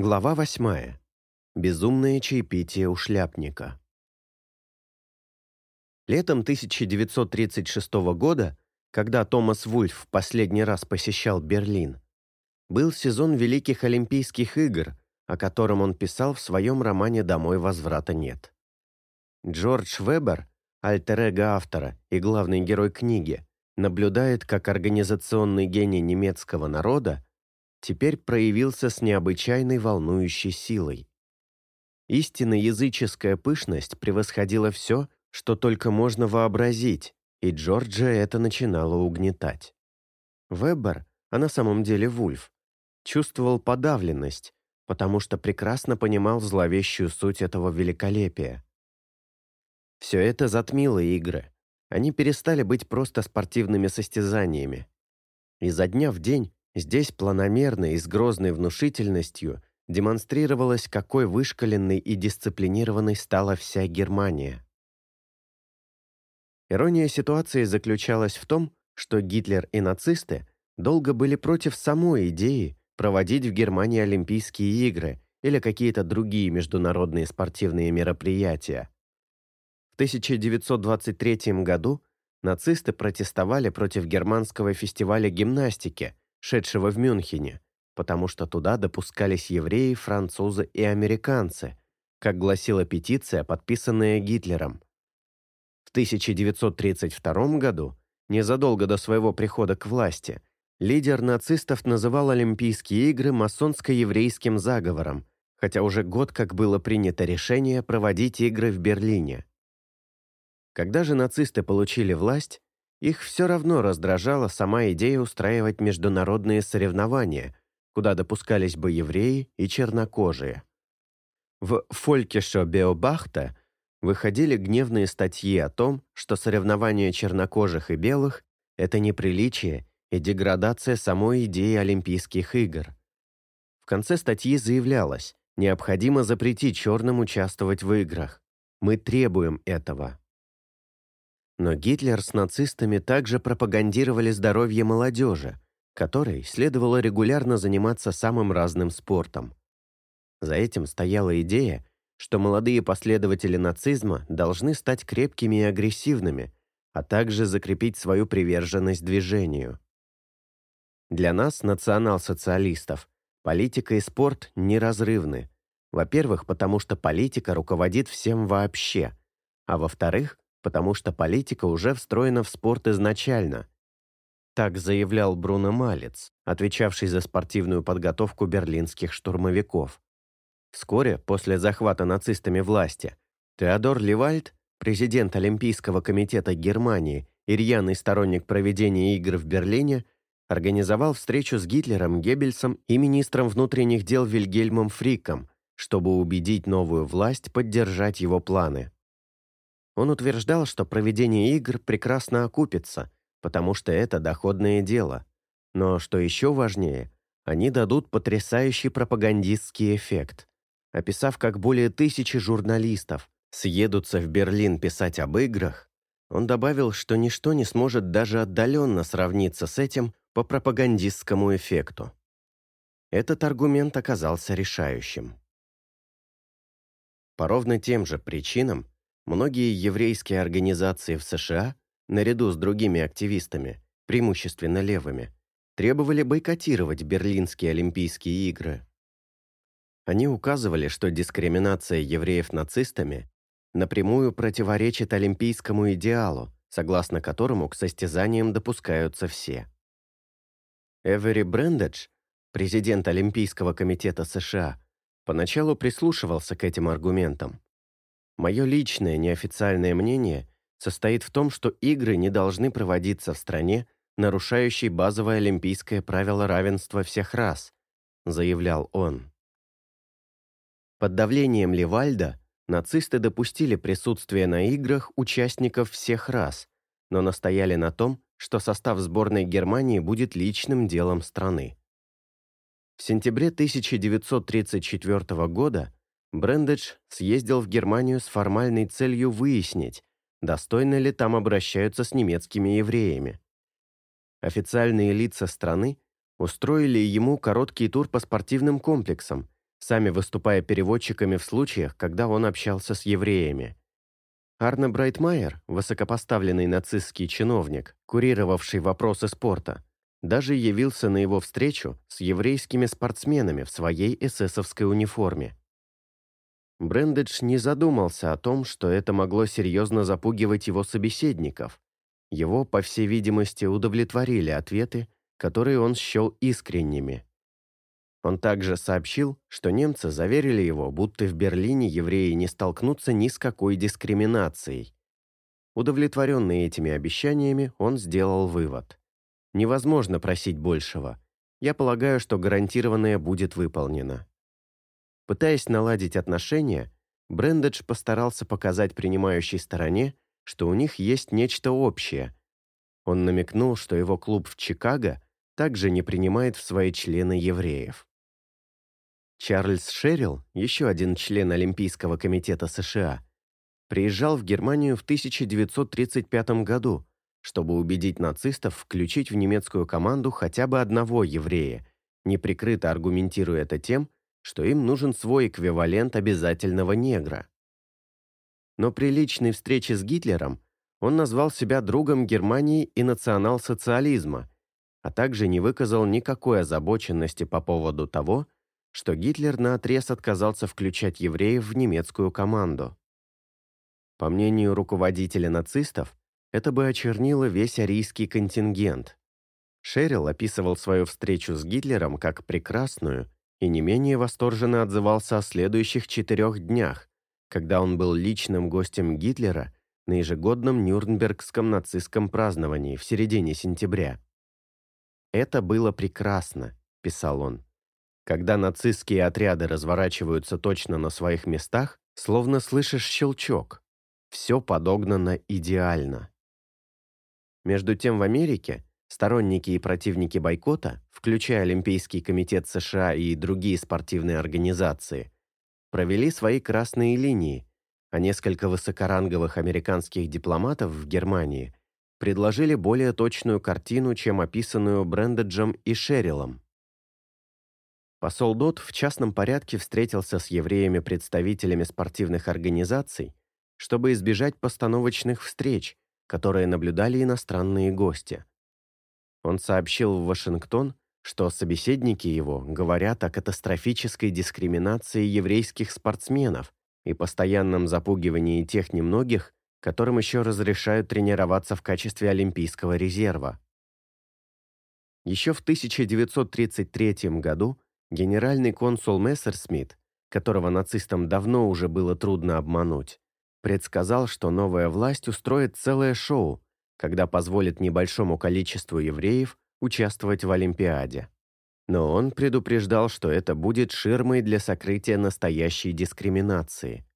Глава восьмая. Безумное чаепитие у шляпника. Летом 1936 года, когда Томас Вульф в последний раз посещал Берлин, был сезон Великих Олимпийских игр, о котором он писал в своем романе «Домой возврата нет». Джордж Вебер, альтер-эго автора и главный герой книги, наблюдает, как организационный гений немецкого народа теперь проявился с необычайной волнующей силой. Истинно языческая пышность превосходила все, что только можно вообразить, и Джорджа это начинало угнетать. Вебер, а на самом деле Вульф, чувствовал подавленность, потому что прекрасно понимал зловещую суть этого великолепия. Все это затмило игры. Они перестали быть просто спортивными состязаниями. Изо дня в день Здесь планомерно и с грозной внушительностью демонстрировалось, какой вышкаленной и дисциплинированной стала вся Германия. Ирония ситуации заключалась в том, что Гитлер и нацисты долго были против самой идеи проводить в Германии Олимпийские игры или какие-то другие международные спортивные мероприятия. В 1923 году нацисты протестовали против германского фестиваля гимнастики – шедшего в Мюнхене, потому что туда допускались евреи, французы и американцы, как гласила петиция, подписанная Гитлером. В 1932 году, незадолго до своего прихода к власти, лидер нацистов называл Олимпийские игры масонско-еврейским заговором, хотя уже год как было принято решение проводить игры в Берлине. Когда же нацисты получили власть, их все равно раздражала сама идея устраивать международные соревнования, куда допускались бы евреи и чернокожие. В «Фолькешо Беобахта» выходили гневные статьи о том, что соревнования чернокожих и белых – это неприличие и деградация самой идеи Олимпийских игр. В конце статьи заявлялось, необходимо запретить черным участвовать в играх. Мы требуем этого. Но Гитлер с нацистами также пропагандировали здоровье молодежи, которой следовало регулярно заниматься самым разным спортом. За этим стояла идея, что молодые последователи нацизма должны стать крепкими и агрессивными, а также закрепить свою приверженность движению. Для нас, национал-социалистов, политика и спорт неразрывны. Во-первых, потому что политика руководит всем вообще, а во-вторых, потому что политика уже встроена в спорт изначально. Так заявлял Бруно Малец, отвечавший за спортивную подготовку берлинских штурмовиков. Вскоре после захвата нацистами власти Теодор Левальд, президент Олимпийского комитета Германии и рьяный сторонник проведения игр в Берлине, организовал встречу с Гитлером, Геббельсом и министром внутренних дел Вильгельмом Фриком, чтобы убедить новую власть поддержать его планы. Он утверждал, что проведение игр прекрасно окупится, потому что это доходное дело. Но, что еще важнее, они дадут потрясающий пропагандистский эффект. Описав, как более тысячи журналистов съедутся в Берлин писать об играх, он добавил, что ничто не сможет даже отдаленно сравниться с этим по пропагандистскому эффекту. Этот аргумент оказался решающим. По ровно тем же причинам Многие еврейские организации в США, наряду с другими активистами, преимущественно левыми, требовали бойкотировать Берлинские Олимпийские игры. Они указывали, что дискриминация евреев нацистами напрямую противоречит олимпийскому идеалу, согласно которому к состязаниям допускаются все. Эвери Брендедж, президент Олимпийского комитета США, поначалу прислушивался к этим аргументам, Мое личное неофициальное мнение состоит в том, что игры не должны проводиться в стране, нарушающей базовое олимпийское правило равенства всех рас, заявлял он. Под давлением Левальда нацисты допустили присутствие на играх участников всех рас, но настояли на том, что состав сборной Германии будет личным делом страны. В сентябре 1934 года Брендедж съездил в Германию с формальной целью выяснить, достойно ли там обращаются с немецкими евреями. Официальные лица страны устроили ему короткий тур по спортивным комплексам, сами выступая переводчиками в случаях, когда он общался с евреями. Арне Брайтмайер, высокопоставленный нацистский чиновник, курировавший вопросы спорта, даже явился на его встречу с еврейскими спортсменами в своей эсэсовской униформе. Брендедж не задумался о том, что это могло серьезно запугивать его собеседников. Его, по всей видимости, удовлетворили ответы, которые он счел искренними. Он также сообщил, что немцы заверили его, будто в Берлине евреи не столкнутся ни с какой дискриминацией. Удовлетворенный этими обещаниями, он сделал вывод. Невозможно просить большего. Я полагаю, что гарантированное будет выполнено. Пытаясь наладить отношения, Брендедж постарался показать принимающей стороне, что у них есть нечто общее. Он намекнул, что его клуб в Чикаго также не принимает в свои члены евреев. Чарльз Шерилл, еще один член Олимпийского комитета США, приезжал в Германию в 1935 году, чтобы убедить нацистов включить в немецкую команду хотя бы одного еврея, неприкрыто аргументируя это тем, что им нужен свой эквивалент обязательного негра. Но при личной встрече с Гитлером он назвал себя другом Германии и национал-социализма, а также не выказал никакой озабоченности по поводу того, что Гитлер наотрез отказался включать евреев в немецкую команду. По мнению руководителя нацистов, это бы очернило весь арийский контингент. Шерил описывал свою встречу с Гитлером как прекрасную и не менее восторженно отзывался о следующих четырех днях, когда он был личным гостем Гитлера на ежегодном Нюрнбергском нацистском праздновании в середине сентября. «Это было прекрасно», — писал он. Когда нацистские отряды разворачиваются точно на своих местах, словно слышишь щелчок. Все подогнано идеально. Между тем в Америке сторонники и противники бойкота, включая Олимпийский комитет США и другие спортивные организации, провели свои красные линии, а несколько высокоранговых американских дипломатов в Германии предложили более точную картину, чем описанную Брендаджем и Шерилом. Посол Дот в частном порядке встретился с евреями-представителями спортивных организаций, чтобы избежать постановочных встреч, которые наблюдали иностранные гости. Он сообщил в Вашингтон, что собеседники его говорят о катастрофической дискриминации еврейских спортсменов и постоянном запугивании тех немногих, которым еще разрешают тренироваться в качестве олимпийского резерва. Еще в 1933 году Генеральный консул Мессерсмит, которого нацистам давно уже было трудно обмануть, предсказал, что новая власть устроит целое шоу, когда позволит небольшому количеству евреев участвовать в Олимпиаде. Но он предупреждал, что это будет ширмой для сокрытия настоящей дискриминации.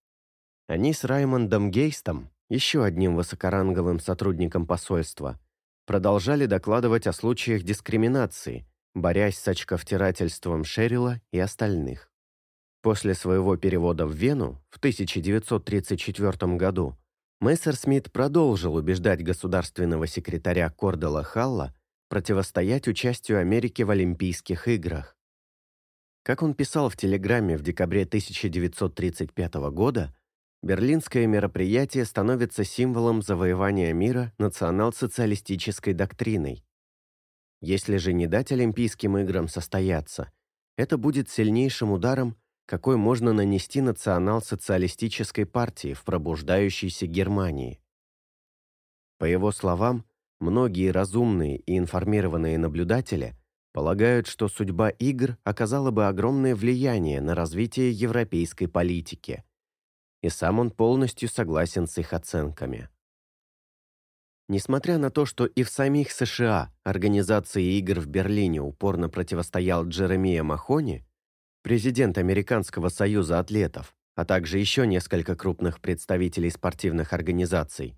Они с Раймондом Гейстом, еще одним высокоранговым сотрудником посольства, продолжали докладывать о случаях дискриминации – борясь с очковтирательством Шерила и остальных. После своего перевода в Вену в 1934 году Мессерсмит продолжил убеждать государственного секретаря Кордела Халла противостоять участию Америки в Олимпийских играх. Как он писал в телеграмме в декабре 1935 года, берлинское мероприятие становится символом завоевания мира национал-социалистической доктриной, если же не дать Олимпийским играм состояться, это будет сильнейшим ударом, какой можно нанести национал-социалистической партии в пробуждающейся Германии. По его словам, многие разумные и информированные наблюдатели полагают, что судьба игр оказала бы огромное влияние на развитие европейской политики. И сам он полностью согласен с их оценками. Несмотря на то, что и в самих США организации игр в Берлине упорно противостоял Джеремия Махони, президент Американского союза атлетов, а также еще несколько крупных представителей спортивных организаций,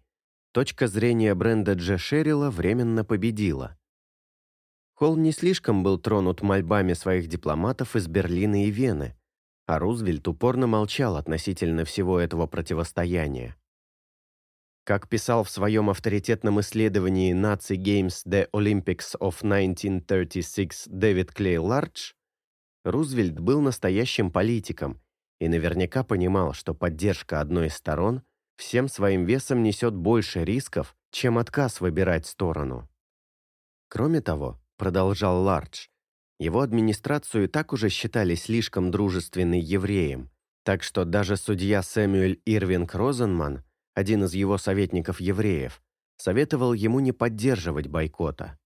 точка зрения бренда Дже Шерилла временно победила. Холл не слишком был тронут мольбами своих дипломатов из Берлина и Вены, а Рузвельт упорно молчал относительно всего этого противостояния. Как писал в своем авторитетном исследовании Nazi Games The Olympics of 1936 Дэвид Клей Лардж, Рузвельт был настоящим политиком и наверняка понимал, что поддержка одной из сторон всем своим весом несет больше рисков, чем отказ выбирать сторону. Кроме того, продолжал Лардж, его администрацию и так уже считали слишком дружественной евреям, так что даже судья Сэмюэль Ирвинг Розенман, один из его советников-евреев, советовал ему не поддерживать бойкота.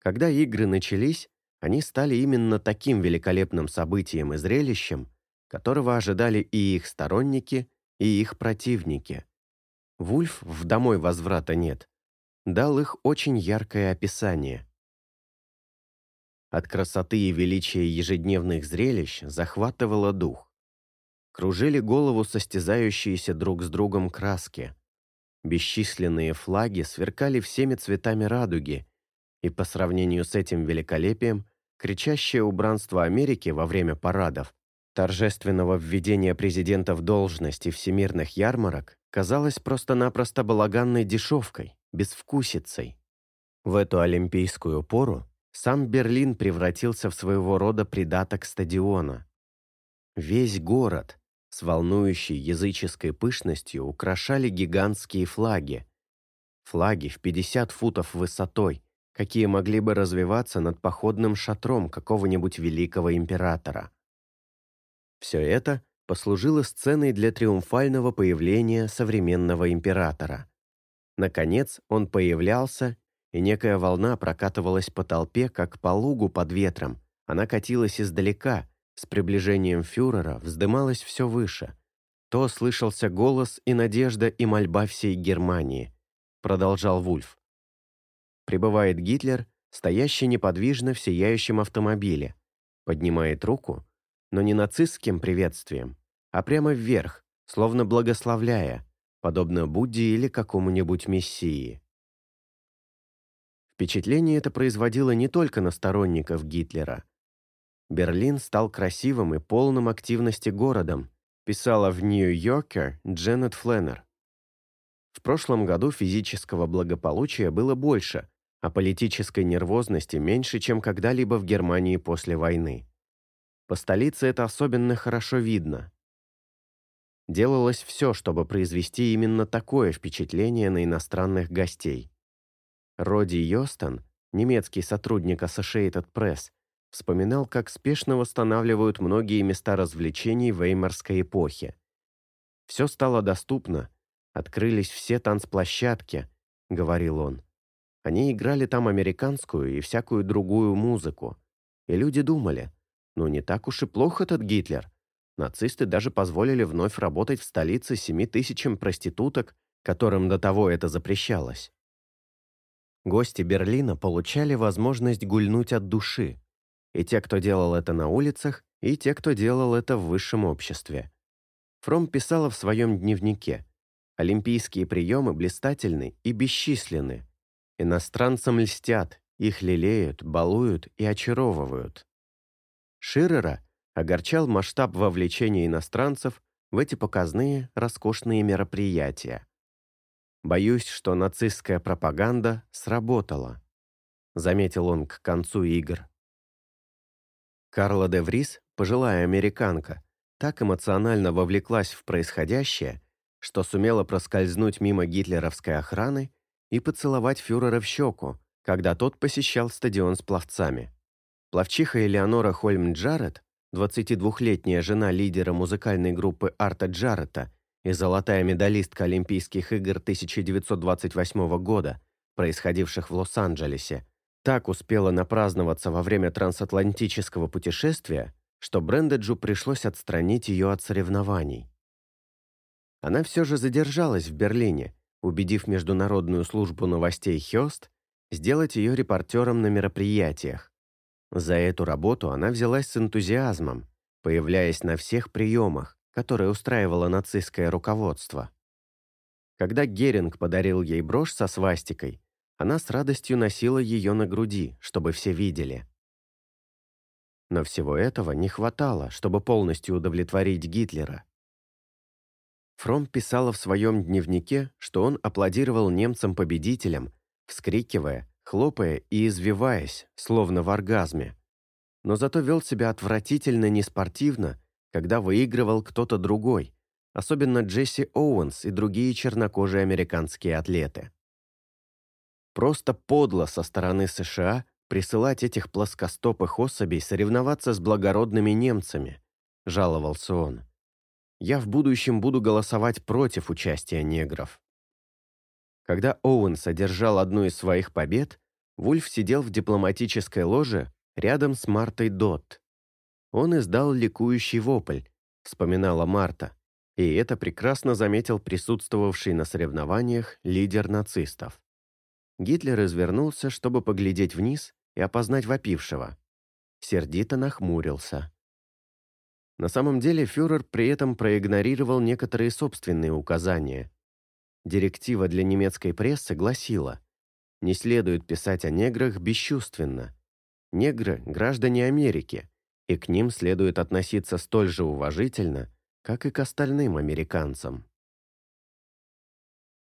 Когда игры начались, они стали именно таким великолепным событием и зрелищем, которого ожидали и их сторонники, и их противники. Вульф в «Домой возврата нет» дал их очень яркое описание. От красоты и величия ежедневных зрелищ захватывало дух. Кружили голову состязающиеся друг с другом краски. Бесчисленные флаги сверкали всеми цветами радуги, и по сравнению с этим великолепием, кричащее убранство Америки во время парадов, торжественного введения президента в должность и всемирных ярмарок казалось просто-напросто балаганной дешевкой, безвкусицей. В эту олимпийскую пору сам Берлин превратился в своего рода придаток стадиона. Весь город с волнующей языческой пышностью украшали гигантские флаги. Флаги в 50 футов высотой, какие могли бы развиваться над походным шатром какого-нибудь великого императора. Все это послужило сценой для триумфального появления современного императора. Наконец он появлялся, и некая волна прокатывалась по толпе, как по лугу под ветром. Она катилась издалека, с приближением фюрера вздымалась все выше. То слышался голос и надежда и мольба всей Германии, продолжал Вульф. Прибывает Гитлер, стоящий неподвижно в сияющем автомобиле. Поднимает руку, но не нацистским приветствием, а прямо вверх, словно благословляя, подобно Будде или какому-нибудь мессии. Впечатление это производило не только на сторонников Гитлера. Берлин стал красивым и полным активности городом, писала в Нью-Йоркер Дженнет Фленнер. В прошлом году физического благополучия было больше, а политической нервозности меньше, чем когда-либо в Германии после войны. По столице это особенно хорошо видно. Делалось все, чтобы произвести именно такое впечатление на иностранных гостей. Роди Йостон, немецкий сотрудник Associated Press, вспоминал, как спешно восстанавливают многие места развлечений веймарской эпохи. «Все стало доступно, открылись все танцплощадки», — говорил он. Они играли там американскую и всякую другую музыку. И люди думали, ну не так уж и плохо этот Гитлер. Нацисты даже позволили вновь работать в столице семи тысячам проституток, которым до того это запрещалось. Гости Берлина получали возможность гульнуть от души. И те, кто делал это на улицах, и те, кто делал это в высшем обществе. Фром писала в своем дневнике, «Олимпийские приемы блистательны и бесчисленны, Иностранцам льстят, их лелеют, балуют и очаровывают. Ширера огорчал масштаб вовлечения иностранцев в эти показные, роскошные мероприятия. «Боюсь, что нацистская пропаганда сработала», заметил он к концу игр. Карла де Врис, пожилая американка, так эмоционально вовлеклась в происходящее, что сумела проскользнуть мимо гитлеровской охраны и поцеловать фюрера в щеку, когда тот посещал стадион с пловцами. Пловчиха Элеонора Хольм Джаред, 22-летняя жена лидера музыкальной группы Арта Джаретта и золотая медалистка Олимпийских игр 1928 года, происходивших в Лос-Анджелесе, так успела напраздноваться во время трансатлантического путешествия, что Брендаджу пришлось отстранить ее от соревнований. Она все же задержалась в Берлине убедив Международную службу новостей Хёст сделать ее репортером на мероприятиях. За эту работу она взялась с энтузиазмом, появляясь на всех приемах, которые устраивало нацистское руководство. Когда Геринг подарил ей брошь со свастикой, она с радостью носила ее на груди, чтобы все видели. Но всего этого не хватало, чтобы полностью удовлетворить Гитлера. Фром писала в своем дневнике, что он аплодировал немцам-победителям, вскрикивая, хлопая и извиваясь, словно в оргазме. но зато вел себя отвратительно неспортивно, когда выигрывал кто-то другой, особенно Джесси Оуэнс и другие чернокожие американские атлеты. Просто подло со стороны США присылать этих плоскостопых особей соревноваться с благородными немцами, жаловался он. Я в будущем буду голосовать против участия негров. Когда Оуэнс одержал одну из своих побед, Вульф сидел в дипломатической ложе рядом с Мартой Дот. Он издал ликующий вопль, вспоминала Марта, и это прекрасно заметил присутствовавший на соревнованиях лидер нацистов. Гитлер извернулся, чтобы поглядеть вниз и опознать вопившего. Сердито нахмурился. На самом деле фюрер при этом проигнорировал некоторые собственные указания. Директива для немецкой прессы гласила, не следует писать о неграх бесчувственно. Негры – граждане Америки, и к ним следует относиться столь же уважительно, как и к остальным американцам.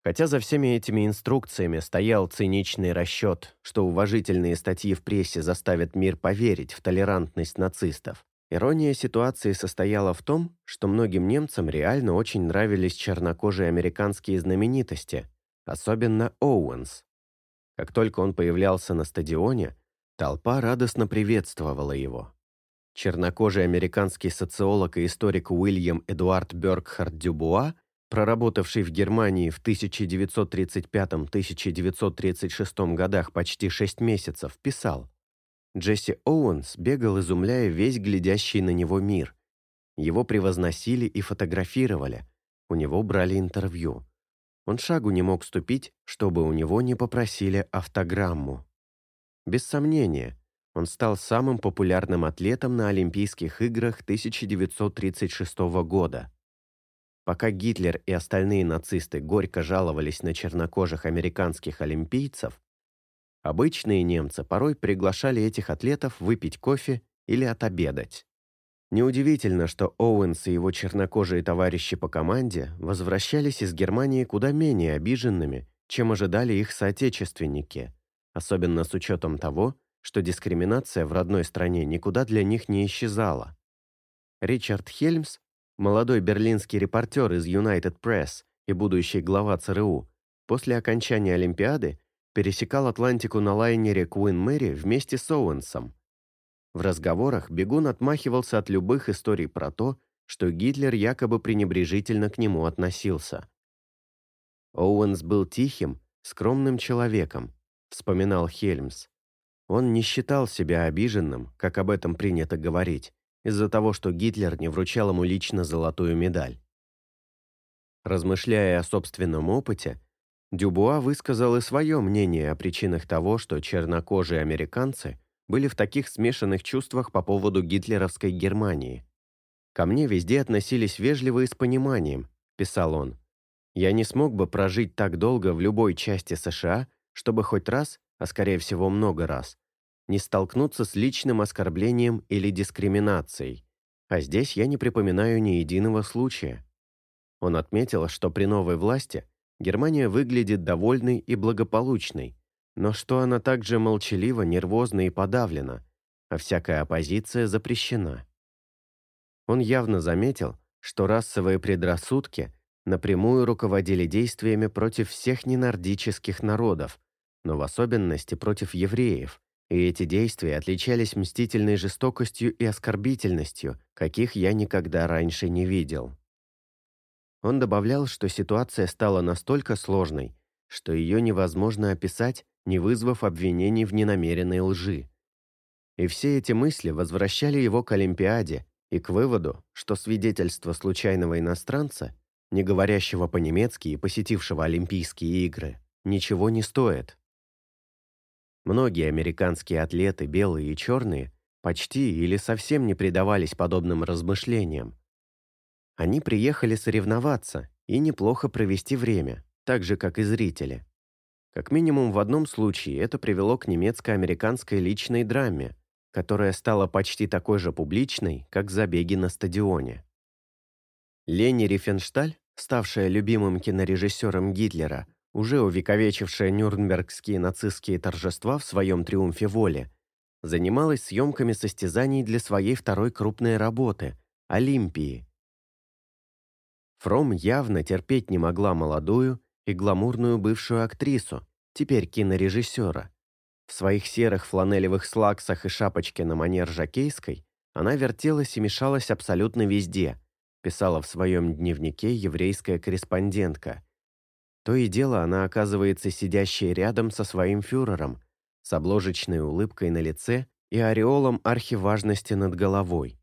Хотя за всеми этими инструкциями стоял циничный расчет, что уважительные статьи в прессе заставят мир поверить в толерантность нацистов, ирония ситуации состояла в том, что многим немцам реально очень нравились чернокожие американские знаменитости, особенно Оуэнс. Как только он появлялся на стадионе, толпа радостно приветствовала его. Чернокожий американский социолог и историк Уильям Эдуард Бергхард Дюбуа проработавший в Германии в 1935-1936 годах почти 6 месяцев, писал «Джесси Оуэнс бегал, изумляя весь глядящий на него мир. Его превозносили и фотографировали, у него брали интервью. Он шагу не мог ступить, чтобы у него не попросили автограмму. Без сомнения, он стал самым популярным атлетом на Олимпийских играх 1936 года. Пока Гитлер и остальные нацисты горько жаловались на чернокожих американских олимпийцев, обычные немцы порой приглашали этих атлетов выпить кофе или отобедать. Неудивительно, что Оуэнс и его чернокожие товарищи по команде возвращались из Германии куда менее обиженными, чем ожидали их соотечественники, особенно с учетом того, что дискриминация в родной стране никуда для них не исчезала. Ричард Хельмс молодой берлинский репортер из United Press и будущий глава ЦРУ, после окончания Олимпиады пересекал Атлантику на лайнере Queen Mary вместе с Оуэнсом. В разговорах бегун отмахивался от любых историй про то, что Гитлер якобы пренебрежительно к нему относился. Оуэнс был тихим, скромным человеком, вспоминал Хельмс. Он не считал себя обиженным, как об этом принято говорить, из-за того, что Гитлер не вручал ему лично золотую медаль. Размышляя о собственном опыте, Дюбуа высказал и свое мнение о причинах того, что чернокожие американцы были в таких смешанных чувствах по поводу гитлеровской Германии. «Ко мне везде относились вежливо и с пониманием», – писал он. «Я не смог бы прожить так долго в любой части США, чтобы хоть раз, а скорее всего много раз, не столкнуться с личным оскорблением или дискриминацией, а здесь я не припоминаю ни единого случая. Он отметил, что при новой власти Германия выглядит довольной и благополучной, но что она также молчалива, нервозна и подавлена, а всякая оппозиция запрещена. Он явно заметил, что расовые предрассудки напрямую руководили действиями против всех ненордических народов, но в особенности против евреев, и эти действия отличались мстительной жестокостью и оскорбительностью, каких я никогда раньше не видел. Он добавлял, что ситуация стала настолько сложной, что ее невозможно описать, не вызвав обвинений в ненамеренной лжи. И все эти мысли возвращали его к Олимпиаде и к выводу, что свидетельство случайного иностранца, не говорящего по-немецки и посетившего Олимпийские игры, ничего не стоит. Многие американские атлеты, белые и черные, почти или совсем не предавались подобным размышлениям. Они приехали соревноваться и неплохо провести время, так же, как и зрители. Как минимум в одном случае это привело к немецко-американской личной драме, которая стала почти такой же публичной, как забеги на стадионе. Лени Рифеншталь, ставшая любимым кинорежиссером Гитлера, уже увековечившая нюрнбергские нацистские торжества в своем триумфе воли, занималась съемками состязаний для своей второй крупной работы – «Олимпии». Фром явно терпеть не могла молодую и гламурную бывшую актрису, теперь кинорежиссера. В своих серых фланелевых слаксах и шапочке на манер жакейской она вертелась и мешалась абсолютно везде, писала в своем дневнике еврейская корреспондентка. То и дело она оказывается сидящей рядом со своим фюрером, с обложечной улыбкой на лице и ореолом архиважности над головой.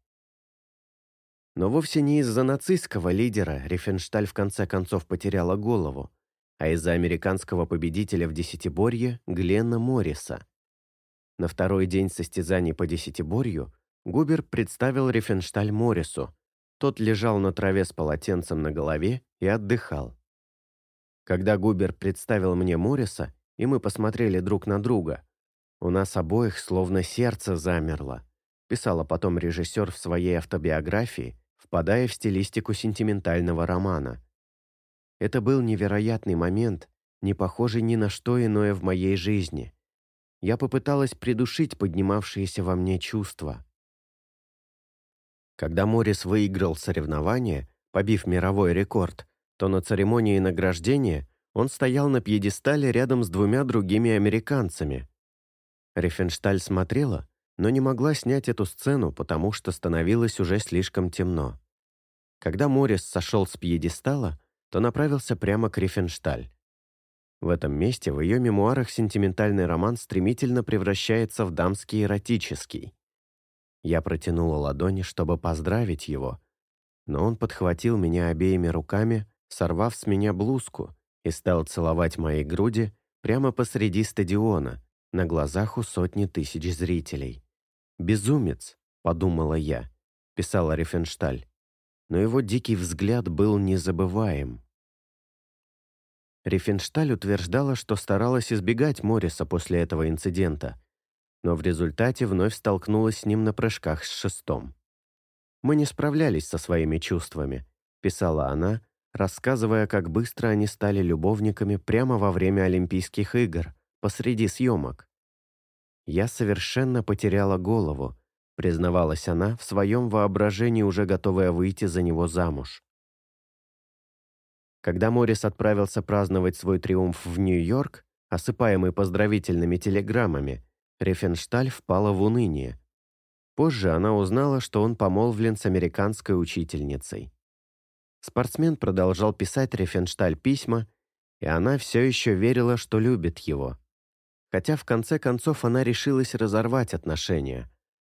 Но вовсе не из-за нацистского лидера Рифеншталь в конце концов потеряла голову, а из-за американского победителя в десятиборье Гленна Морриса. На второй день состязаний по десятиборью Губер представил Рифеншталь Моррису. Тот лежал на траве с полотенцем на голове и отдыхал. Когда Губер представил мне Морриса, и мы посмотрели друг на друга, у нас обоих словно сердце замерло, писала потом режиссер в своей автобиографии, впадая в стилистику сентиментального романа. Это был невероятный момент, не похожий ни на что иное в моей жизни. Я попыталась придушить поднимавшиеся во мне чувства. Когда Моррис выиграл соревнование, побив мировой рекорд, то на церемонии награждения он стоял на пьедестале рядом с двумя другими американцами. Рифеншталь смотрела, но не могла снять эту сцену, потому что становилось уже слишком темно. Когда Моррис сошел с пьедестала, то направился прямо к Рифеншталь. В этом месте в ее мемуарах сентиментальный роман стремительно превращается в дамский эротический. Я протянула ладони, чтобы поздравить его, но он подхватил меня обеими руками, сорвав с меня блузку, и стал целовать мои груди прямо посреди стадиона, на глазах у сотни тысяч зрителей. «Безумец», — подумала я, — писала Рифеншталь но его дикий взгляд был незабываем. Рифеншталь утверждала, что старалась избегать Морриса после этого инцидента, но в результате вновь столкнулась с ним на прыжках с шестом. «Мы не справлялись со своими чувствами», — писала она, рассказывая, как быстро они стали любовниками прямо во время Олимпийских игр, посреди съемок. «Я совершенно потеряла голову», признавалась она, в своем воображении уже готовая выйти за него замуж. Когда Моррис отправился праздновать свой триумф в Нью-Йорк, осыпаемый поздравительными телеграммами, Рефеншталь впала в уныние. Позже она узнала, что он помолвлен с американской учительницей. Спортсмен продолжал писать Рефеншталь письма, и она все еще верила, что любит его. Хотя в конце концов она решилась разорвать отношения.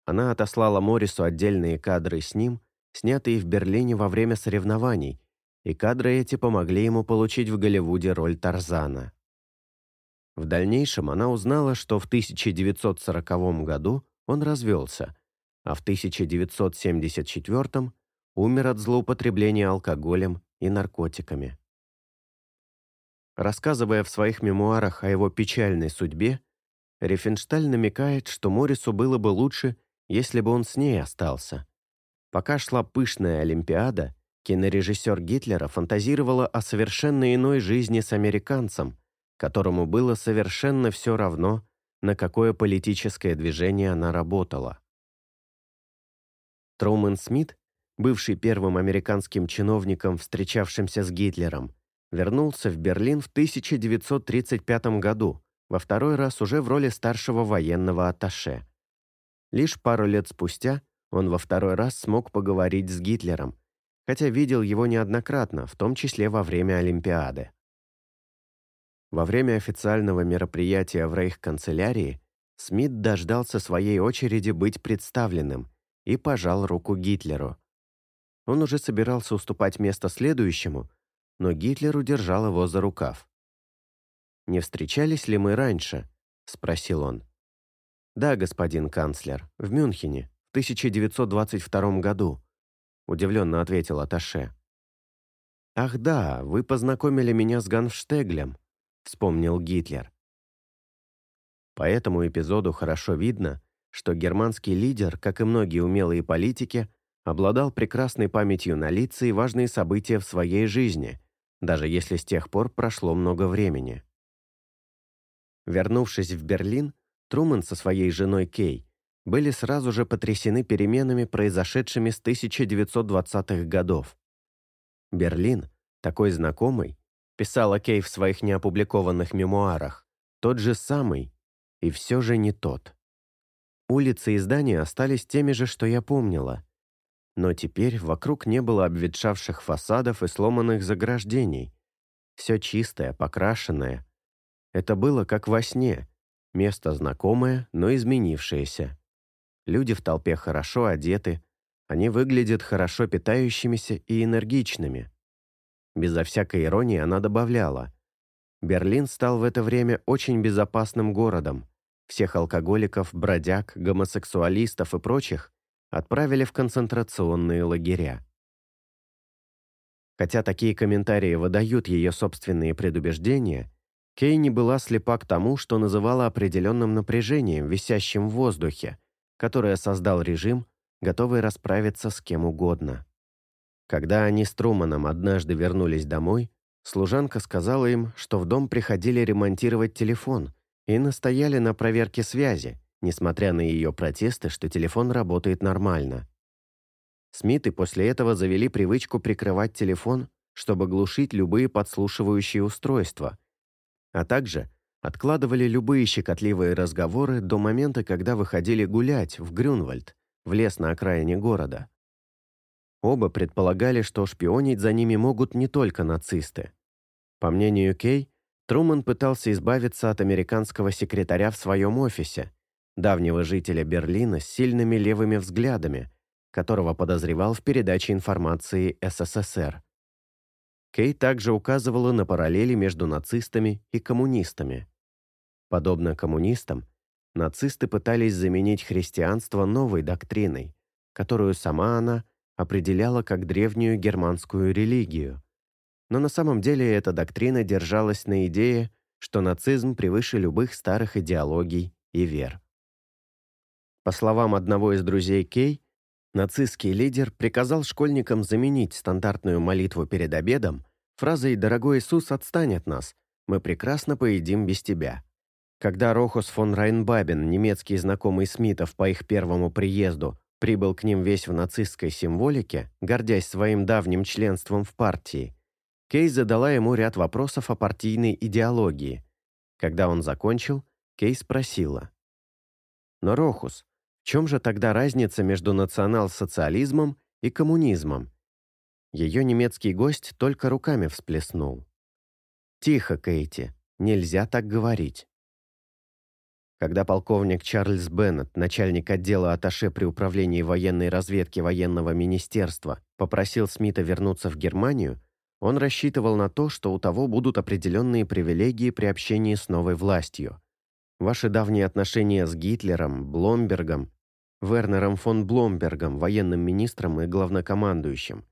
Она отослала Моррису отдельные кадры с ним, снятые в Берлине во время соревнований, и кадры эти помогли ему получить в Голливуде роль Тарзана. В дальнейшем она узнала, что в 1940 году он развелся, а в 1974 умер от злоупотребления алкоголем и наркотиками. Рассказывая в своих мемуарах о его печальной судьбе, Рифеншталь намекает, что Моррису было бы лучше, если бы он с ней остался. Пока шла пышная Олимпиада, кинорежиссер Гитлера фантазировала о совершенно иной жизни с американцем, которому было совершенно все равно, на какое политическое движение она работала. Трумэн Смит, бывший первым американским чиновником, встречавшимся с Гитлером, вернулся в Берлин в 1935 году, во второй раз уже в роли старшего военного атташе. Лишь пару лет спустя он во второй раз смог поговорить с Гитлером, хотя видел его неоднократно, в том числе во время Олимпиады. Во время официального мероприятия в рейх-канцелярии Смит дождался своей очереди быть представленным и пожал руку Гитлеру. Он уже собирался уступать место следующему, но Гитлер удержал его за рукав. «Не встречались ли мы раньше?» — спросил он. «Да, господин канцлер, в Мюнхене, в 1922 году», — удивленно ответил Аташе. «Ах да, вы познакомили меня с Ганфштеглем», — вспомнил Гитлер. По этому эпизоду хорошо видно, что германский лидер, как и многие умелые политики, обладал прекрасной памятью на лица и важные события в своей жизни, даже если с тех пор прошло много времени. Вернувшись в Берлин, Трумэн со своей женой Кей были сразу же потрясены переменами, произошедшими с 1920-х годов. Берлин, такой знакомый, писала Кей в своих неопубликованных мемуарах, тот же самый, и все же не тот. Улицы и здания остались теми же, что я помнила. Но теперь вокруг не было обветшавших фасадов и сломанных заграждений. Все чистое, покрашенное. Это было как во сне. Место знакомое, но изменившееся. Люди в толпе хорошо одеты. Они выглядят хорошо питающимися и энергичными. Безо всякой иронии она добавляла. Берлин стал в это время очень безопасным городом. Всех алкоголиков, бродяг, гомосексуалистов и прочих отправили в концентрационные лагеря. Хотя такие комментарии выдают ее собственные предубеждения, Кейни была слепа к тому, что называла определенным напряжением, висящим в воздухе, которое создал режим, готовый расправиться с кем угодно. Когда они с Труманом однажды вернулись домой, служанка сказала им, что в дом приходили ремонтировать телефон, и настояли на проверке связи, несмотря на ее протесты, что телефон работает нормально. Смиты после этого завели привычку прикрывать телефон, чтобы глушить любые подслушивающие устройства, а также откладывали любые щекотливые разговоры до момента, когда выходили гулять в Грюнвальд, в лес на окраине города. Оба предполагали, что шпионить за ними могут не только нацисты. По мнению Кей, Труман пытался избавиться от американского секретаря в своем офисе, давнего жителя Берлина с сильными левыми взглядами, которого подозревал в передаче информации СССР. Кей также указывала на параллели между нацистами и коммунистами. Подобно коммунистам, нацисты пытались заменить христианство новой доктриной, которую сама она определяла как древнюю германскую религию, но на самом деле эта доктрина держалась на идее, что нацизм превыше любых старых идеологий и вер. По словам одного из друзей Кей, нацистский лидер приказал школьникам заменить стандартную молитву перед обедом фразой «Дорогой Иисус, отстань от нас, мы прекрасно поедим без тебя». Когда Рохус фон Райнбабен, немецкий знакомый Смитов по их первому приезду, прибыл к ним весь в нацистской символике, гордясь своим давним членством в партии, Кей задала ему ряд вопросов о партийной идеологии. Когда он закончил, Кей спросила. «Но, Рохус, чем же тогда разница между национал-социализмом и коммунизмом?» Ее немецкий гость только руками всплеснул. «Тихо, Кейти, нельзя так говорить». Когда полковник Чарльз Беннет, начальник отдела Аташе при управлении военной разведки военного министерства, попросил Смита вернуться в Германию, он рассчитывал на то, что у того будут определенные привилегии при общении с новой властью. Ваши давние отношения с Гитлером, Бломбергом, Вернером фон Бломбергом, военным министром и главнокомандующим,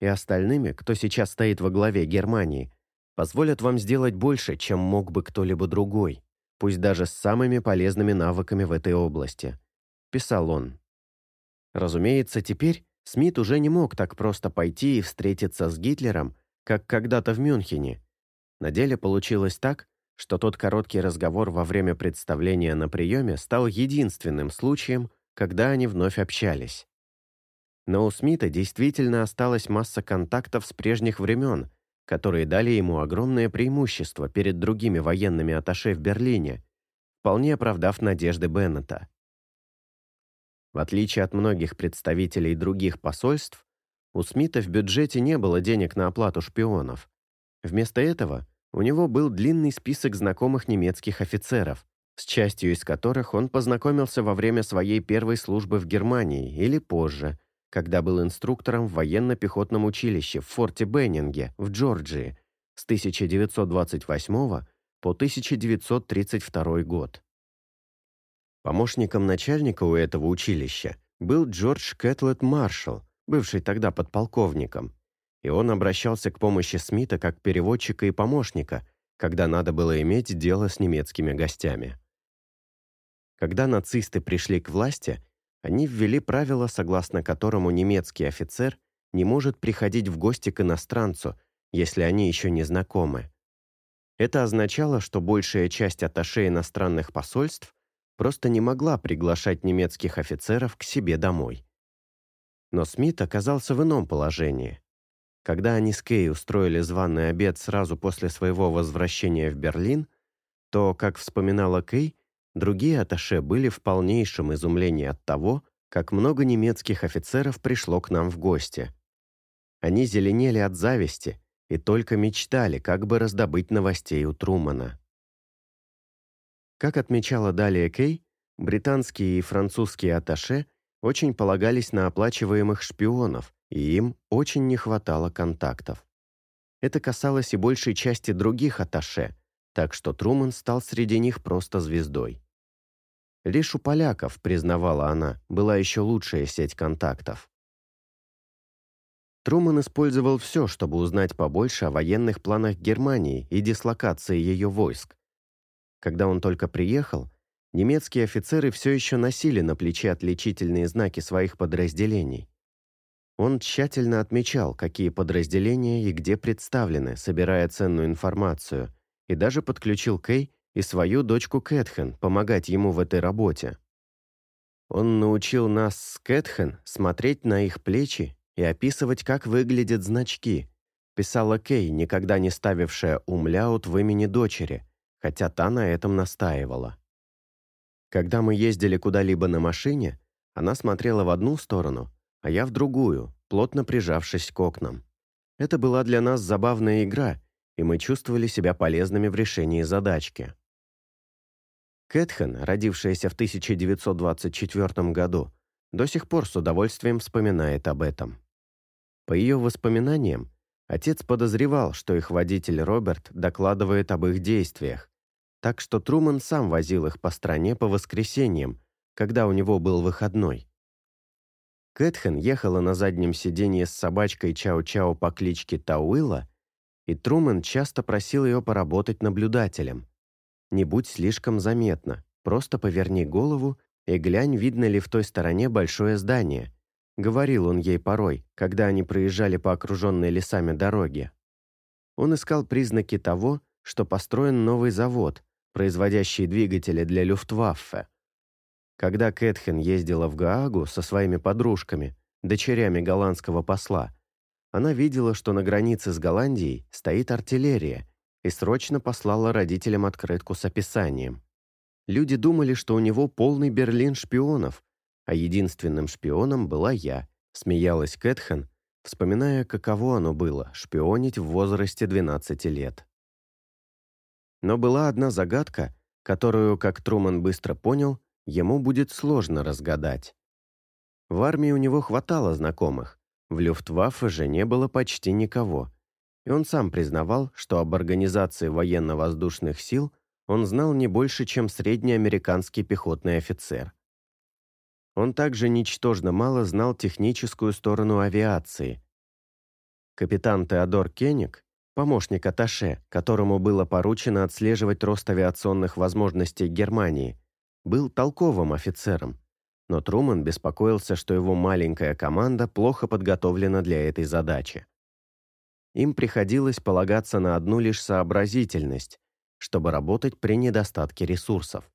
и остальными, кто сейчас стоит во главе Германии, позволят вам сделать больше, чем мог бы кто-либо другой, пусть даже с самыми полезными навыками в этой области», – писал он. Разумеется, теперь Смит уже не мог так просто пойти и встретиться с Гитлером как когда-то в Мюнхене. На деле получилось так, что тот короткий разговор во время представления на приеме стал единственным случаем, когда они вновь общались. Но у Смита действительно осталась масса контактов с прежних времен, которые дали ему огромное преимущество перед другими военными атташе в Берлине, вполне оправдав надежды Беннета. В отличие от многих представителей других посольств, у Смита в бюджете не было денег на оплату шпионов. Вместо этого у него был длинный список знакомых немецких офицеров, с частью из которых он познакомился во время своей первой службы в Германии или позже, когда был инструктором в военно-пехотном училище в форте Беннинге в Джорджии с 1928 по 1932 год. Помощником начальника у этого училища был Джордж Кэтлет Маршалл, бывший тогда подполковником, и он обращался к помощи Смита как переводчика и помощника, когда надо было иметь дело с немецкими гостями. Когда нацисты пришли к власти, они ввели правило, согласно которому немецкий офицер не может приходить в гости к иностранцу, если они еще не знакомы. Это означало, что большая часть атташе иностранных посольств просто не могла приглашать немецких офицеров к себе домой. Но Смит оказался в ином положении. Когда они с Кей устроили званый обед сразу после своего возвращения в Берлин, то, как вспоминала Кей, другие аташе были в полнейшем изумлении от того, как много немецких офицеров пришло к нам в гости. Они зеленели от зависти и только мечтали, как бы раздобыть новостей у Трумана. Как отмечала далее Кей, британские и французские атташе очень полагались на оплачиваемых шпионов, и им очень не хватало контактов. Это касалось и большей части других атташе, так что Труман стал среди них просто звездой. Лишь у поляков, признавала она, была еще лучшая сеть контактов. Труман использовал все, чтобы узнать побольше о военных планах Германии и дислокации ее войск. Когда он только приехал, немецкие офицеры все еще носили на плече отличительные знаки своих подразделений. Он тщательно отмечал, какие подразделения и где представлены, собирая ценную информацию, и даже подключил Кей и свою дочку Кэтхен помогать ему в этой работе. Он научил нас с Кэтхен смотреть на их плечи и описывать, как выглядят значки, писала Кей, никогда не ставившая умляут в имени дочери, хотя та на этом настаивала. Когда мы ездили куда-либо на машине, она смотрела в одну сторону, а я в другую, плотно прижавшись к окнам. Это была для нас забавная игра, и мы чувствовали себя полезными в решении задачки. Кэтхен, родившаяся в 1924 году, до сих пор с удовольствием вспоминает об этом. По ее воспоминаниям, отец подозревал, что их водитель Роберт докладывает об их действиях, так что Труман сам возил их по стране по воскресеньям, когда у него был выходной. Кэтхен ехала на заднем сиденье с собачкой Чау-Чау по кличке Тауила, и Труман часто просил ее поработать наблюдателем. Не будь слишком заметно, просто поверни голову и глянь, видно ли в той стороне большое здание. Говорил он ей порой, когда они проезжали по окруженной лесами дороге. Он искал признаки того, что построен новый завод, производящий двигатели для Люфтваффе. Когда Кэтхен ездила в Гаагу со своими подружками, дочерями голландского посла, она видела, что на границе с Голландией стоит артиллерия, и срочно послала родителям открытку с описанием. Люди думали, что у него полный Берлин шпионов, а единственным шпионом была я, смеялась Кэтхен, вспоминая, каково оно было шпионить в возрасте 12 лет. Но была одна загадка, которую, как Труман быстро понял, ему будет сложно разгадать. В армии у него хватало знакомых, в Люфтваффе же не было почти никого, и он сам признавал, что об организации военно-воздушных сил он знал не больше, чем средний американский пехотный офицер. Он также ничтожно мало знал техническую сторону авиации. Капитан Теодор Кеник, помощник Аташе, которому было поручено отслеживать рост авиационных возможностей Германии, был толковым офицером, но Труман беспокоился, что его маленькая команда плохо подготовлена для этой задачи. Им приходилось полагаться на одну лишь сообразительность, чтобы работать при недостатке ресурсов.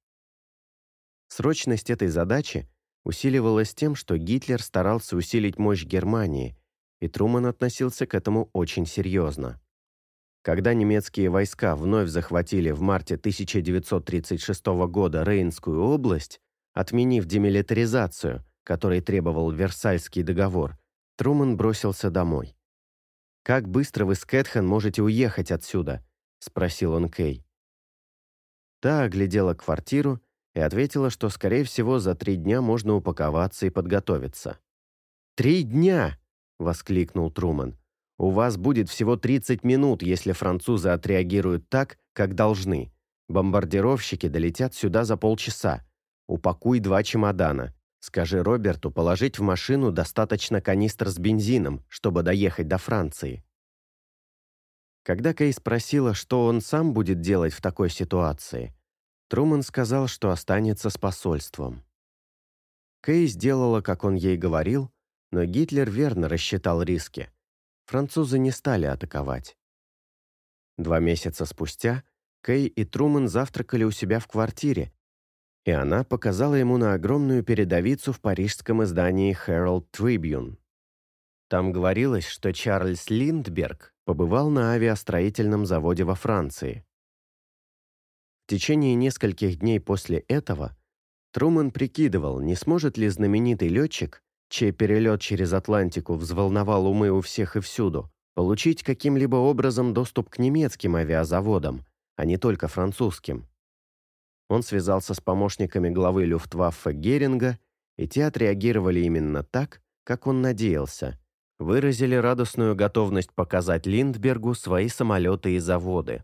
Срочность этой задачи усиливалась тем, что Гитлер старался усилить мощь Германии, и Труман относился к этому очень серьезно. Когда немецкие войска вновь захватили в марте 1936 года Рейнскую область, отменив демилитаризацию, которой требовал Версальский договор, Труман бросился домой. «Как быстро вы с Кэтхен можете уехать отсюда?» – спросил он Кей. Та оглядела квартиру и ответила, что, скорее всего, за три дня можно упаковаться и подготовиться. «Три дня!» – воскликнул Труман. «У вас будет всего 30 минут, если французы отреагируют так, как должны. Бомбардировщики долетят сюда за полчаса. Упакуй два чемодана. Скажи Роберту положить в машину достаточно канистр с бензином, чтобы доехать до Франции. Когда Кей спросила, что он сам будет делать в такой ситуации, Труман сказал, что останется с посольством. Кей сделала, как он ей говорил, но Гитлер верно рассчитал риски. Французы не стали атаковать. Два месяца спустя Кей и Труман завтракали у себя в квартире, и она показала ему на огромную передовицу в парижском издании Herald Tribune. Там говорилось, что Чарльз Линдберг побывал на авиастроительном заводе во Франции. В течение нескольких дней после этого Трумэн прикидывал, не сможет ли знаменитый летчик, чей перелет через Атлантику взволновал умы у всех и всюду, получить каким-либо образом доступ к немецким авиазаводам, а не только французским. Он связался с помощниками главы Люфтваффе Геринга, и те отреагировали именно так, как он надеялся, выразили радостную готовность показать Линдбергу свои самолеты и заводы.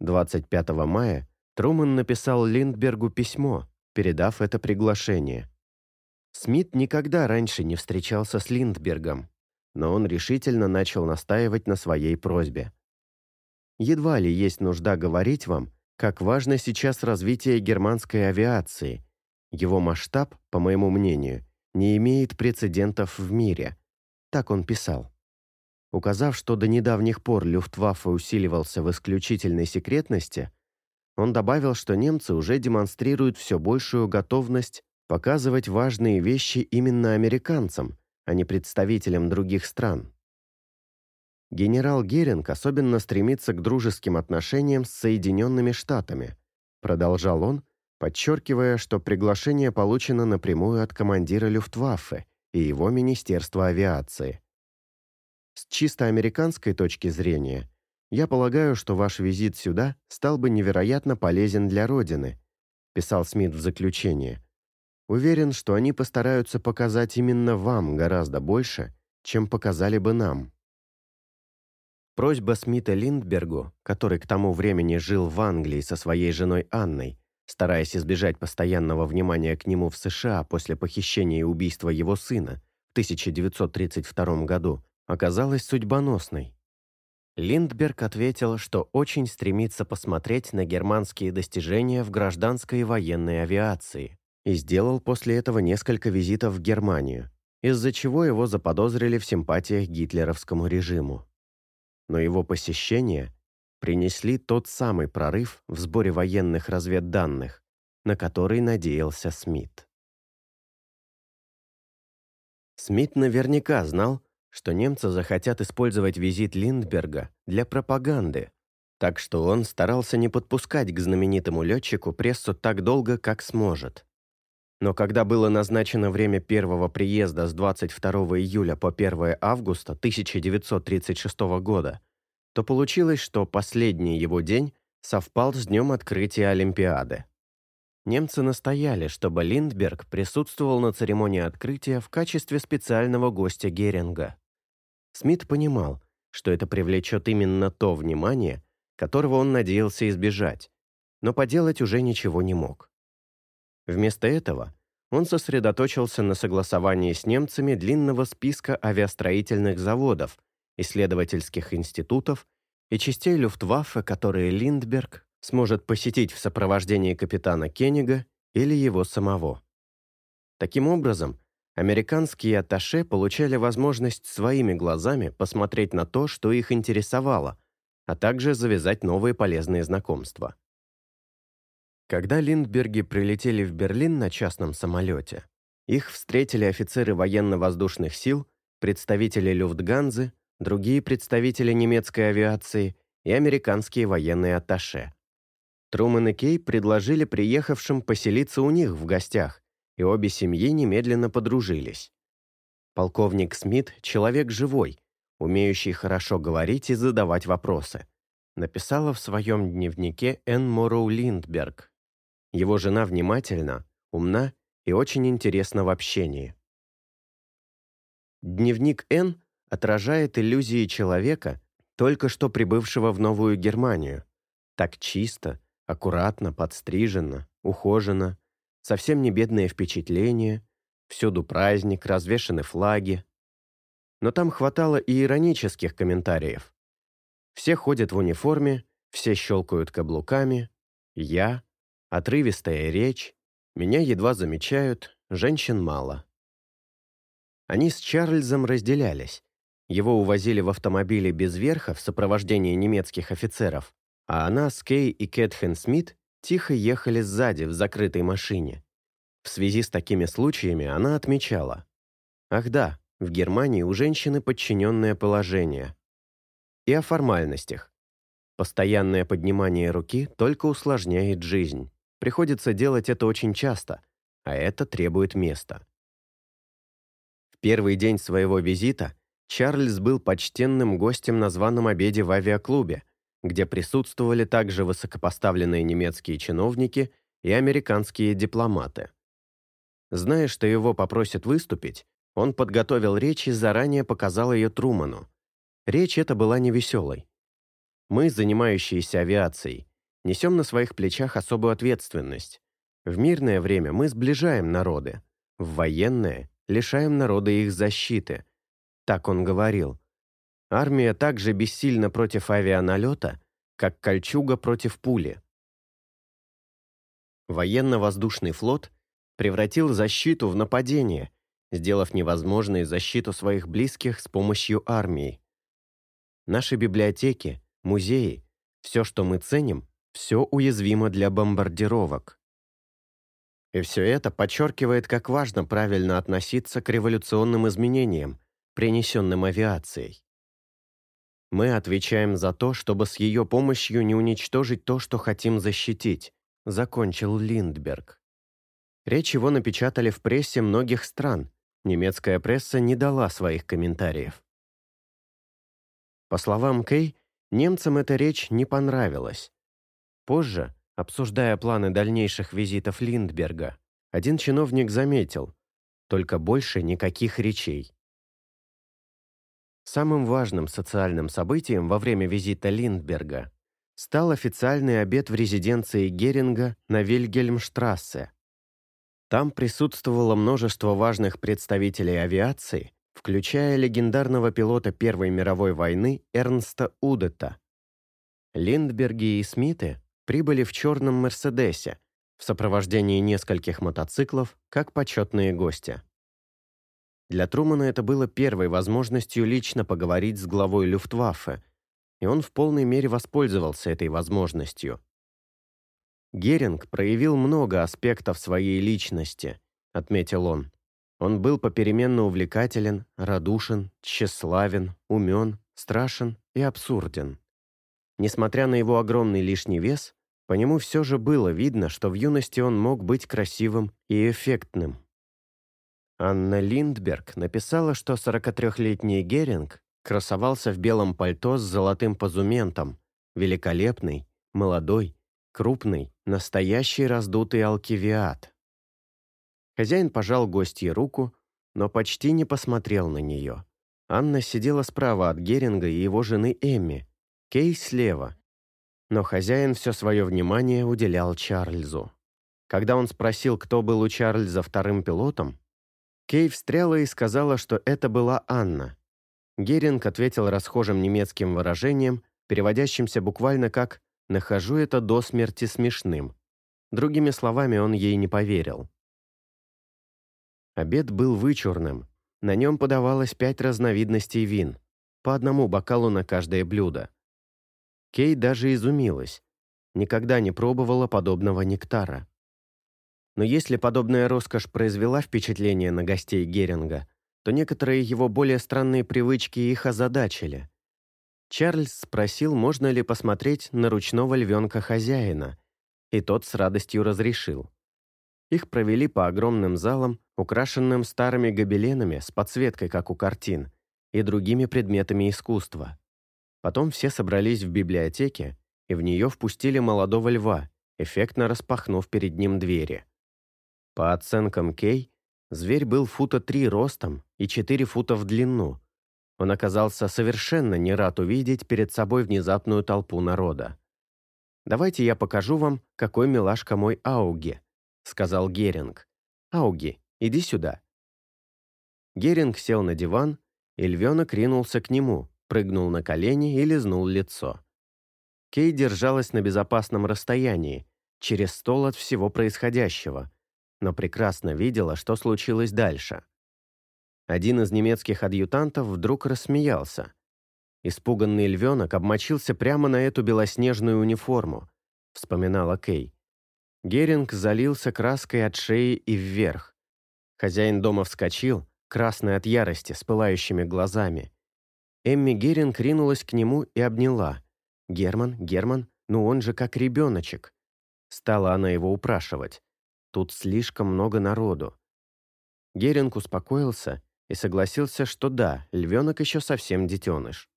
25 мая Трумэн написал Линдбергу письмо, передав это приглашение. Смит никогда раньше не встречался с Линдбергом, но он решительно начал настаивать на своей просьбе. Едва ли есть нужда говорить вам, как важно сейчас развитие германской авиации. Его масштаб, по моему мнению, не имеет прецедентов в мире. Так он писал. Указав, что до недавних пор Люфтваффе усиливался в исключительной секретности, он добавил, что немцы уже демонстрируют все большую готовность показывать важные вещи именно американцам, а не представителям других стран. Генерал Геринг особенно стремится к дружеским отношениям с Соединенными Штатами, продолжал он, подчеркивая, что приглашение получено напрямую от командира Люфтваффе и его Министерства авиации. С чисто американской точки зрения, я полагаю, что ваш визит сюда стал бы невероятно полезен для Родины, писал Смит в заключение. Уверен, что они постараются показать именно вам гораздо больше, чем показали бы нам. Просьба Смита Линдбергу, который к тому времени жил в Англии со своей женой Анной, стараясь избежать постоянного внимания к нему в США после похищения и убийства его сына в 1932 году, оказалась судьбоносной. Линдберг ответил, что очень стремится посмотреть на германские достижения в гражданской и военной авиации, и сделал после этого несколько визитов в Германию, из-за чего его заподозрили в симпатиях гитлеровскому режиму. Но его посещения принесли тот самый прорыв в сборе военных разведданных, на который надеялся Смит. Смит наверняка знал, что немцы захотят использовать визит Линдберга для пропаганды, так что он старался не подпускать к знаменитому летчику прессу так долго, как сможет. Но когда было назначено время первого приезда с 22 июля по 1 августа 1936 года, то получилось, что последний его день совпал с днем открытия Олимпиады. Немцы настояли, чтобы Линдберг присутствовал на церемонии открытия в качестве специального гостя Геринга. Смит понимал, что это привлечет именно то внимание, которого он надеялся избежать, но поделать уже ничего не мог. Вместо этого он сосредоточился на согласовании с немцами длинного списка авиастроительных заводов, исследовательских институтов и частей Люфтваффе, которые Линдберг сможет посетить в сопровождении капитана Кеннига или его самого. Таким образом, американские атташе получали возможность своими глазами посмотреть на то, что их интересовало, а также завязать новые полезные знакомства. Когда Линдберги прилетели в Берлин на частном самолете, их встретили офицеры военно-воздушных сил, представители Люфтганзы, другие представители немецкой авиации и американские военные атташе. Трумэн и Кей предложили приехавшим поселиться у них в гостях, и обе семьи немедленно подружились. Полковник Смит – человек живой, умеющий хорошо говорить и задавать вопросы, написала в своем дневнике Энн Морроу Линдберг, его жена внимательна, умна и очень интересна в общении. Дневник Н отражает иллюзии человека, только что прибывшего в Новую Германию. Так чисто, аккуратно, подстрижено, ухожено, совсем не бедное впечатление, всюду праздник, развешаны флаги. Но там хватало и иронических комментариев. Все ходят в униформе, все щелкают каблуками. Я, Отрывистая речь, меня едва замечают, женщин мало. Они с Чарльзом разделялись. Его увозили в автомобиле без верха в сопровождении немецких офицеров, а она с Кей и Кэтхен Смит тихо ехали сзади в закрытой машине. В связи с такими случаями она отмечала. Ах да, в Германии у женщины подчиненное положение. И о формальностях. Постоянное поднимание руки только усложняет жизнь. Приходится делать это очень часто, а это требует места. В первый день своего визита Чарльз был почтенным гостем на званом обеде в авиаклубе, где присутствовали также высокопоставленные немецкие чиновники и американские дипломаты. Зная, что его попросят выступить, он подготовил речь и заранее показал ее Труману. Речь эта была невеселой. Мы, занимающиеся авиацией, несем на своих плечах особую ответственность. В мирное время мы сближаем народы, в военное лишаем народа их защиты. Так он говорил. Армия также бессильна против авианалета, как кольчуга против пули. Военно-воздушный флот превратил защиту в нападение, сделав невозможной защиту своих близких с помощью армии. Наши библиотеки, музеи, все, что мы ценим, все уязвимо для бомбардировок. И все это подчеркивает, как важно правильно относиться к революционным изменениям, принесенным авиацией. Мы отвечаем за то, чтобы с ее помощью не уничтожить то, что хотим защитить, закончил Линдберг. Речь его напечатали в прессе многих стран. Немецкая пресса не дала своих комментариев. По словам Кей, Немцам эта речь не понравилась. Позже, обсуждая планы дальнейших визитов Линдберга, один чиновник заметил, только больше никаких речей. Самым важным социальным событием во время визита Линдберга стал официальный обед в резиденции Геринга на Вильгельмштрассе. Там присутствовало множество важных представителей авиации, включая легендарного пилота Первой мировой войны Эрнста Удета. Линдберги и Смиты прибыли в черном «Мерседесе» в сопровождении нескольких мотоциклов, как почетные гости. Для Трумана это было первой возможностью лично поговорить с главой Люфтваффе, и он в полной мере воспользовался этой возможностью. Геринг проявил много аспектов своей личности, отметил он. Он был попеременно увлекателен, радушен, тщеславен, умен, страшен и абсурден. Несмотря на его огромный лишний вес, по нему все же было видно, что в юности он мог быть красивым и эффектным. Анна Линдберг написала, что 43-летний Геринг красовался в белом пальто с золотым позументом, великолепный, молодой, крупный, настоящий раздутый алкивиат. Хозяин пожал гостье руку, но почти не посмотрел на нее. Анна сидела справа от Геринга и его жены Эмми, Кей слева. Но хозяин все свое внимание уделял Чарльзу. Когда он спросил, кто был у Чарльза вторым пилотом, Кей встряла и сказала, что это была Анна. Геринг ответил расхожим немецким выражением, переводящимся буквально как «нахожу это до смерти смешным». Другими словами, он ей не поверил. Обед был вычурным. На нем подавалось пять разновидностей вин, по одному бокалу на каждое блюдо. Кей даже изумилась. Никогда не пробовала подобного нектара. Но если подобная роскошь произвела впечатление на гостей Геринга, то некоторые его более странные привычки их озадачили. Чарльз спросил, можно ли посмотреть на ручного львенка хозяина, и тот с радостью разрешил. Их провели по огромным залам, украшенным старыми гобеленами с подсветкой, как у картин, и другими предметами искусства. Потом все собрались в библиотеке, и в нее впустили молодого льва, эффектно распахнув перед ним двери. По оценкам Кей, зверь был фута три ростом и четыре фута в длину. Он оказался совершенно не рад увидеть перед собой внезапную толпу народа. «Давайте я покажу вам, какой милашка мой Ауги», — сказал Геринг. «Ауги, Иди сюда». Геринг сел на диван, и львенок ринулся к нему, прыгнул на колени и лизнул лицо. Кей держалась на безопасном расстоянии, через стол от всего происходящего, но прекрасно видела, что случилось дальше. Один из немецких адъютантов вдруг рассмеялся. Испуганный львенок обмочился прямо на эту белоснежную униформу, вспоминала Кей, Геринг залился краской от шеи и вверх. Хозяин дома вскочил, красный от ярости, с пылающими глазами. Эмми Геринг ринулась к нему и обняла. «Герман, Герман, ну он же как ребеночек». Стала она его упрашивать. «Тут слишком много народу». Геринг успокоился и согласился, что да, львенок еще совсем детеныш.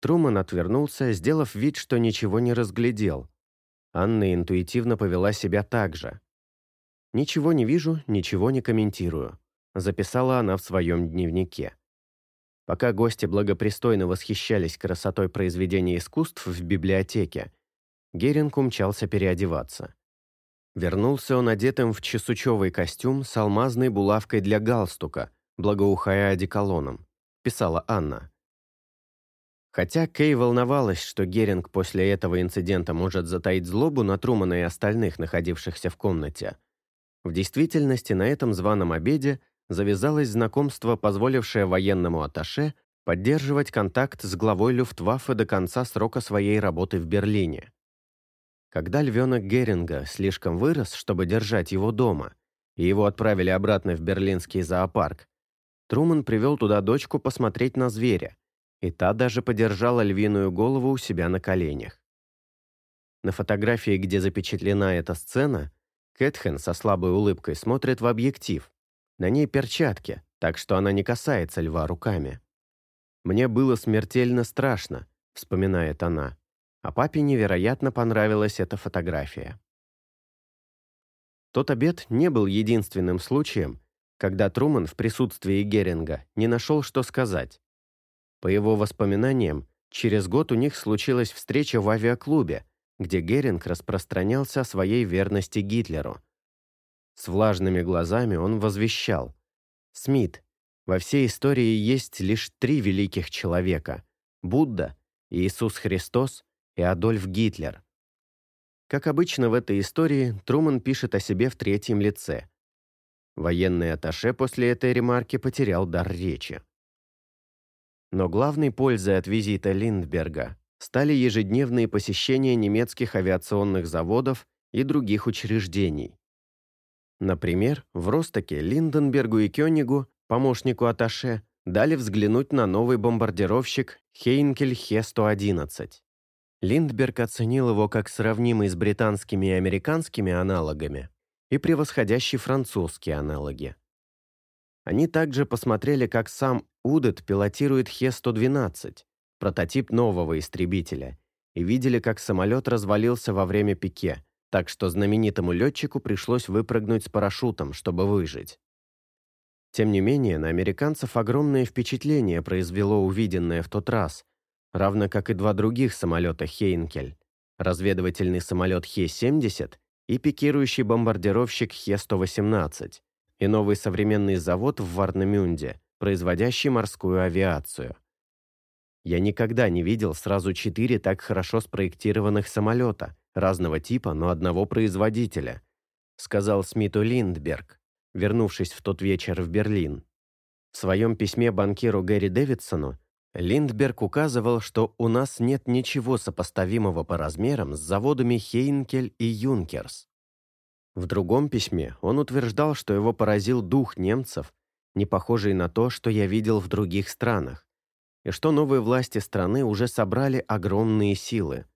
Труман отвернулся, сделав вид, что ничего не разглядел. Анна интуитивно повела себя так же. «Ничего не вижу, ничего не комментирую», записала она в своем дневнике. Пока гости благопристойно восхищались красотой произведений искусств в библиотеке, Геринг умчался переодеваться. Вернулся он одетым в чесучевый костюм с алмазной булавкой для галстука, благоухая одеколоном, писала Анна. Хотя Кей волновалась, что Геринг после этого инцидента может затаить злобу на Трумана и остальных, находившихся в комнате, в действительности на этом званом обеде завязалось знакомство, позволившее военному атташе поддерживать контакт с главой Люфтваффе до конца срока своей работы в Берлине. Когда львенок Геринга слишком вырос, чтобы держать его дома, и его отправили обратно в берлинский зоопарк, Труман привел туда дочку посмотреть на зверя, и та даже подержала львиную голову у себя на коленях. На фотографии, где запечатлена эта сцена, Кэтхен со слабой улыбкой смотрит в объектив. На ней перчатки, так что она не касается льва руками. «Мне было смертельно страшно», — вспоминает она. А папе невероятно понравилась эта фотография. Тот обед не был единственным случаем, когда Труман в присутствии Геринга не нашел, что сказать. По его воспоминаниям, через год у них случилась встреча в авиаклубе, где Геринг распространялся о своей верности Гитлеру. С влажными глазами он возвещал. «Смит, во всей истории есть лишь три великих человека – Будда, Иисус Христос и Адольф Гитлер». Как обычно в этой истории, Труман пишет о себе в третьем лице. Военный атташе после этой ремарки потерял дар речи. Но главной пользой от визита Линдберга стали ежедневные посещения немецких авиационных заводов и других учреждений. Например, в Ростоке Линденбергу и Кёнигу, помощнику Аташе, дали взглянуть на новый бомбардировщик Хейнкель Хе-111. Линдберг оценил его как сравнимый с британскими и американскими аналогами и превосходящий французские аналоги. Они также посмотрели, как сам Удет пилотирует Хе-112, прототип нового истребителя, и видели, как самолет развалился во время пике, так что знаменитому летчику пришлось выпрыгнуть с парашютом, чтобы выжить. Тем не менее, на американцев огромное впечатление произвело увиденное в тот раз, равно как и два других самолета «Хейнкель» — разведывательный самолет Хе-70 и пикирующий бомбардировщик Хе-118, и новый современный завод в Варнамюнде, производящий морскую авиацию. Я никогда не видел сразу четыре так хорошо спроектированных самолета, разного типа, но одного производителя, сказал Смиту Линдберг, вернувшись в тот вечер в Берлин. В своем письме банкиру Гэри Дэвидсону Линдберг указывал, что у нас нет ничего сопоставимого по размерам с заводами Хейнкель и Юнкерс. В другом письме он утверждал, что его поразил дух немцев, не похожий на то, что я видел в других странах, и что новые власти страны уже собрали огромные силы.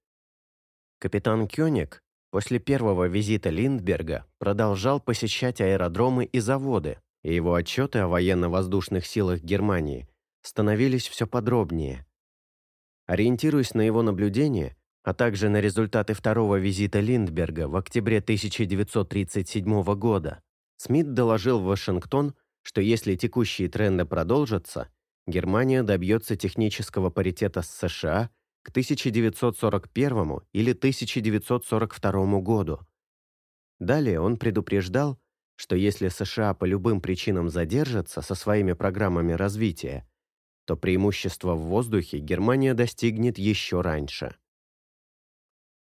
Капитан Кёник после первого визита Линдберга продолжал посещать аэродромы и заводы, и его отчеты о военно-воздушных силах Германии становились все подробнее. Ориентируясь на его наблюдения, а также на результаты второго визита Линдберга в октябре 1937 года, Смит доложил в Вашингтон, что если текущие тренды продолжатся, Германия добьется технического паритета с США к 1941 или 1942 году. Далее он предупреждал, что если США по любым причинам задержатся со своими программами развития, то преимущество в воздухе Германия достигнет еще раньше.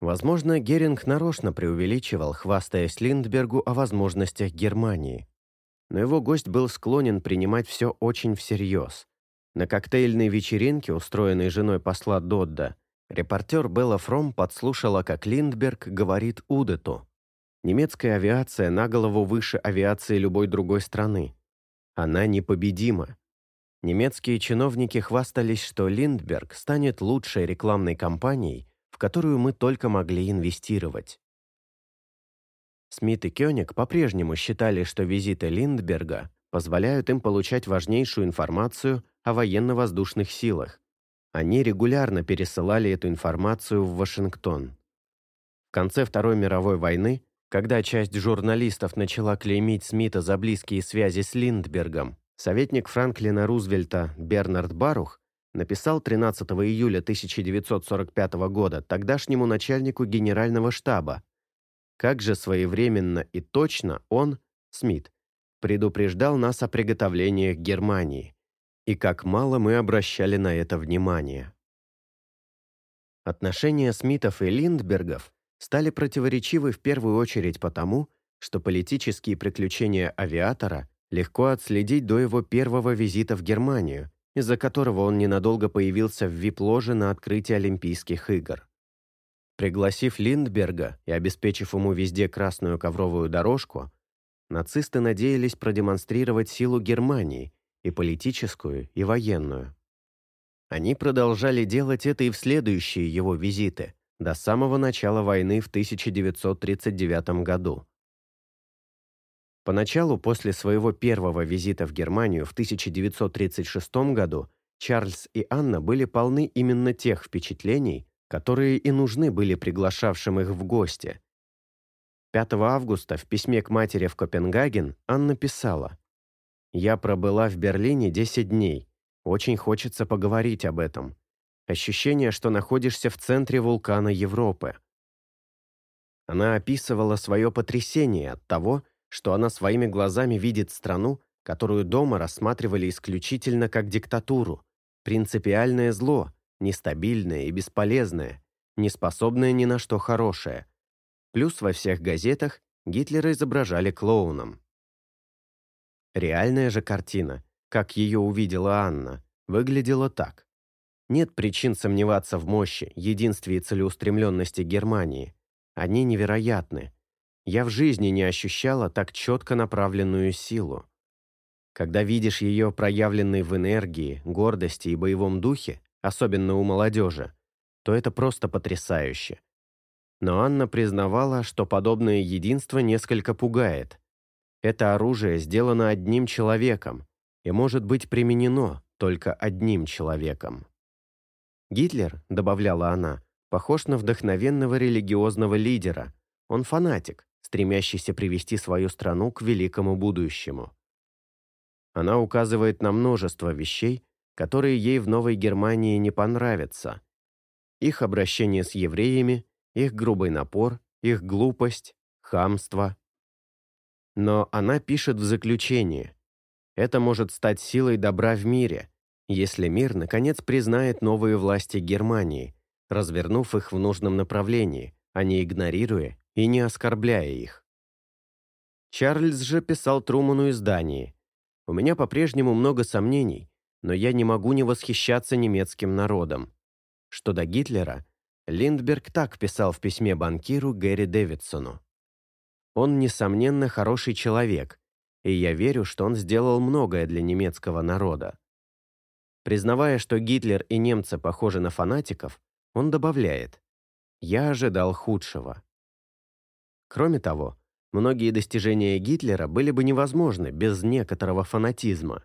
Возможно, Геринг нарочно преувеличивал, хвастаясь Линдбергу о возможностях Германии. Но его гость был склонен принимать все очень всерьез. На коктейльной вечеринке, устроенной женой посла Додда, Репортер Белла Фром подслушала, как Линдберг говорит Удету. Немецкая авиация на голову выше авиации любой другой страны. Она непобедима. Немецкие чиновники хвастались, что Линдберг станет лучшей рекламной кампанией, в которую мы только могли инвестировать. Смит и Кёник по-прежнему считали, что визиты Линдберга позволяют им получать важнейшую информацию о военно-воздушных силах. Они регулярно пересылали эту информацию в Вашингтон. В конце Второй мировой войны, когда часть журналистов начала клеймить Смита за близкие связи с Линдбергом, советник Франклина Рузвельта Бернард Барух написал 13 июля 1945 года тогдашнему начальнику генерального штаба, как же своевременно и точно он, Смит, предупреждал нас о приготовлениях Германии, и как мало мы обращали на это внимание. Отношения Смитов и Линдбергов стали противоречивы в первую очередь потому, что политические приключения авиатора легко отследить до его первого визита в Германию, из-за которого он ненадолго появился в вип-ложе на открытии Олимпийских игр. Пригласив Линдберга и обеспечив ему везде красную ковровую дорожку, нацисты надеялись продемонстрировать силу Германии, и политическую, и военную. Они продолжали делать это и в следующие его визиты, до самого начала войны в 1939 году. Поначалу, после своего первого визита в Германию в 1936 году, Чарльз и Анна были полны именно тех впечатлений, которые и нужны были приглашавшим их в гости. 5 августа в письме к матери в Копенгаген Анна писала «Я пробыла в Берлине 10 дней. Очень хочется поговорить об этом. Ощущение, что находишься в центре вулкана Европы». Она описывала свое потрясение от того, что она своими глазами видит страну, которую дома рассматривали исключительно как диктатуру, принципиальное зло, нестабильное и бесполезное, неспособное ни на что хорошее. Плюс во всех газетах Гитлера изображали клоуном. Реальная же картина, как ее увидела Анна, выглядела так. Нет причин сомневаться в мощи, единстве и целеустремленности Германии. Они невероятны, я в жизни не ощущала так четко направленную силу. Когда видишь ее проявленной в энергии, гордости и боевом духе, особенно у молодежи, то это просто потрясающе. Но Анна признавала, что подобное единство несколько пугает. Это оружие сделано одним человеком и может быть применено только одним человеком. Гитлер, добавляла она, похож на вдохновенного религиозного лидера. Он фанатик, стремящийся привести свою страну к великому будущему. Она указывает на множество вещей, которые ей в Новой Германии не понравятся. Их обращение с евреями, их грубый напор, их глупость, хамство. Но она пишет в заключении, это может стать силой добра в мире, если мир, наконец, признает новые власти Германии, развернув их в нужном направлении, а не игнорируя и не оскорбляя их. Чарльз же писал Труману издании. «У меня по-прежнему много сомнений, но я не могу не восхищаться немецким народом». Что до Гитлера, Линдберг так писал в письме банкиру Гэри Дэвидсону. «Он, несомненно, хороший человек, и я верю, что он сделал многое для немецкого народа». Признавая, что Гитлер и немцы похожи на фанатиков, он добавляет «Я ожидал худшего». Кроме того, многие достижения Гитлера были бы невозможны без некоторого фанатизма.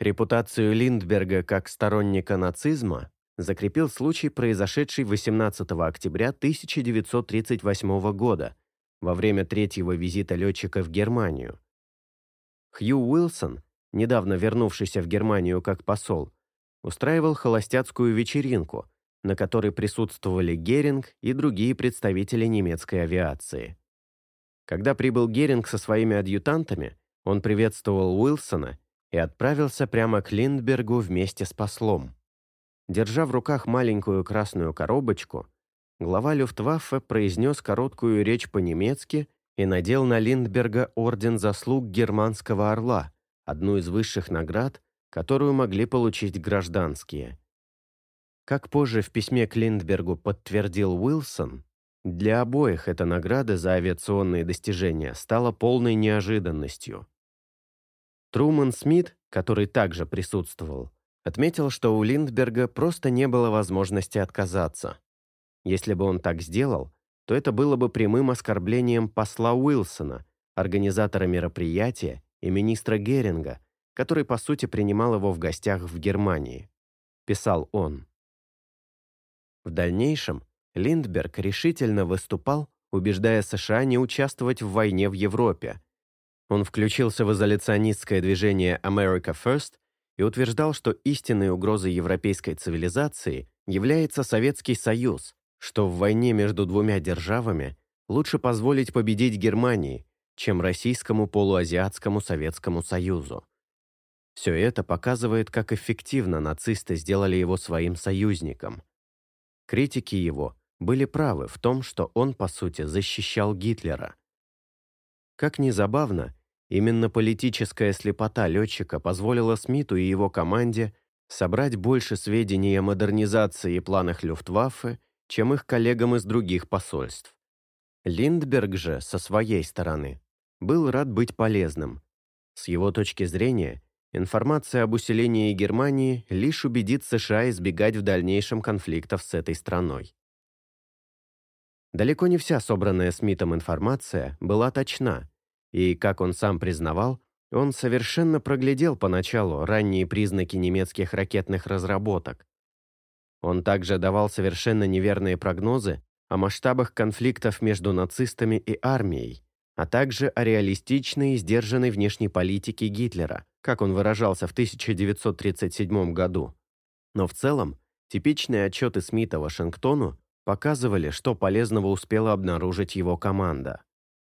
Репутацию Линдберга как сторонника нацизма закрепил случай, произошедший 18 октября 1938 года во время третьего визита летчика в Германию. Хью Уилсон, недавно вернувшийся в Германию как посол, устраивал холостяцкую вечеринку, на которой присутствовали Геринг и другие представители немецкой авиации. Когда прибыл Геринг со своими адъютантами, он приветствовал Уилсона и отправился прямо к Линдбергу вместе с послом. Держа в руках маленькую красную коробочку, глава Люфтваффе произнес короткую речь по-немецки и надел на Линдберга орден заслуг германского орла, одну из высших наград, которую могли получить гражданские – Как позже в письме к Линдбергу подтвердил Уилсон, для обоих эта награда за авиационные достижения стала полной неожиданностью. Труман Смит, который также присутствовал, отметил, что у Линдберга просто не было возможности отказаться. Если бы он так сделал, то это было бы прямым оскорблением посла Уилсона, организатора мероприятия и министра Геринга, который, по сути, принимал его в гостях в Германии. Писал он. В дальнейшем Линдберг решительно выступал, убеждая США не участвовать в войне в Европе. Он включился в изоляционистское движение America First и утверждал, что истинной угрозой европейской цивилизации является Советский Союз, что в войне между двумя державами лучше позволить победить Германии, чем Российскому полуазиатскому Советскому Союзу. Все это показывает, как эффективно нацисты сделали его своим союзником. Критики его были правы в том, что он, по сути, защищал Гитлера. Как ни забавно, именно политическая слепота летчика позволила Смиту и его команде собрать больше сведений о модернизации и планах Люфтваффе, чем их коллегам из других посольств. Линдберг же, со своей стороны, был рад быть полезным. С его точки зрения, информация об усилении Германии лишь убедит США избегать в дальнейшем конфликтов с этой страной. Далеко не вся собранная Смитом информация была точна, и, как он сам признавал, он совершенно проглядел поначалу ранние признаки немецких ракетных разработок. Он также давал совершенно неверные прогнозы о масштабах конфликтов между нацистами и армией, а также о реалистичной и сдержанной внешней политике Гитлера, как он выражался в 1937 году. Но в целом, типичные отчеты Смита Вашингтону показывали, что полезного успела обнаружить его команда.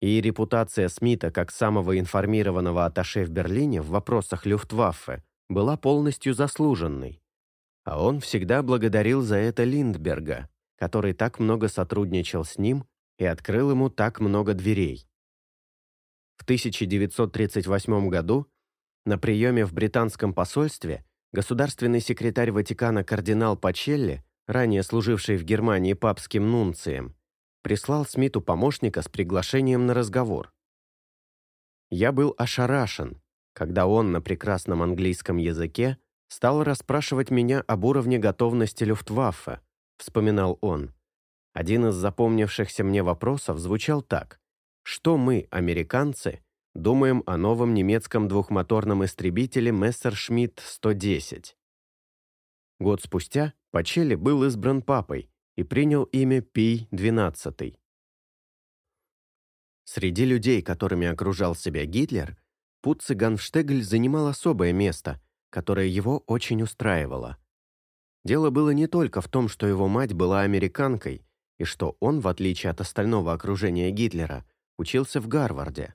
И репутация Смита как самого информированного атташе в Берлине в вопросах Люфтваффе была полностью заслуженной. А он всегда благодарил за это Линдберга, который так много сотрудничал с ним и открыл ему так много дверей. В 1938 году на приеме в британском посольстве государственный секретарь Ватикана кардинал Пачелли ранее служивший в Германии папским нунцием, прислал Смиту помощника с приглашением на разговор. Я был ошарашен, когда он на прекрасном английском языке стал расспрашивать меня об уровне готовности Люфтваффе, вспоминал он. Один из запомнившихся мне вопросов звучал так. Что мы, американцы, думаем о новом немецком двухмоторном истребителе Messerschmitt 110? Год спустя Пачели был избран папой и принял имя Пий XII. Среди людей, которыми окружал себя Гитлер, Путце Ганфштегль занимал особое место, которое его очень устраивало. Дело было не только в том, что его мать была американкой, и что он, в отличие от остального окружения Гитлера, учился в Гарварде.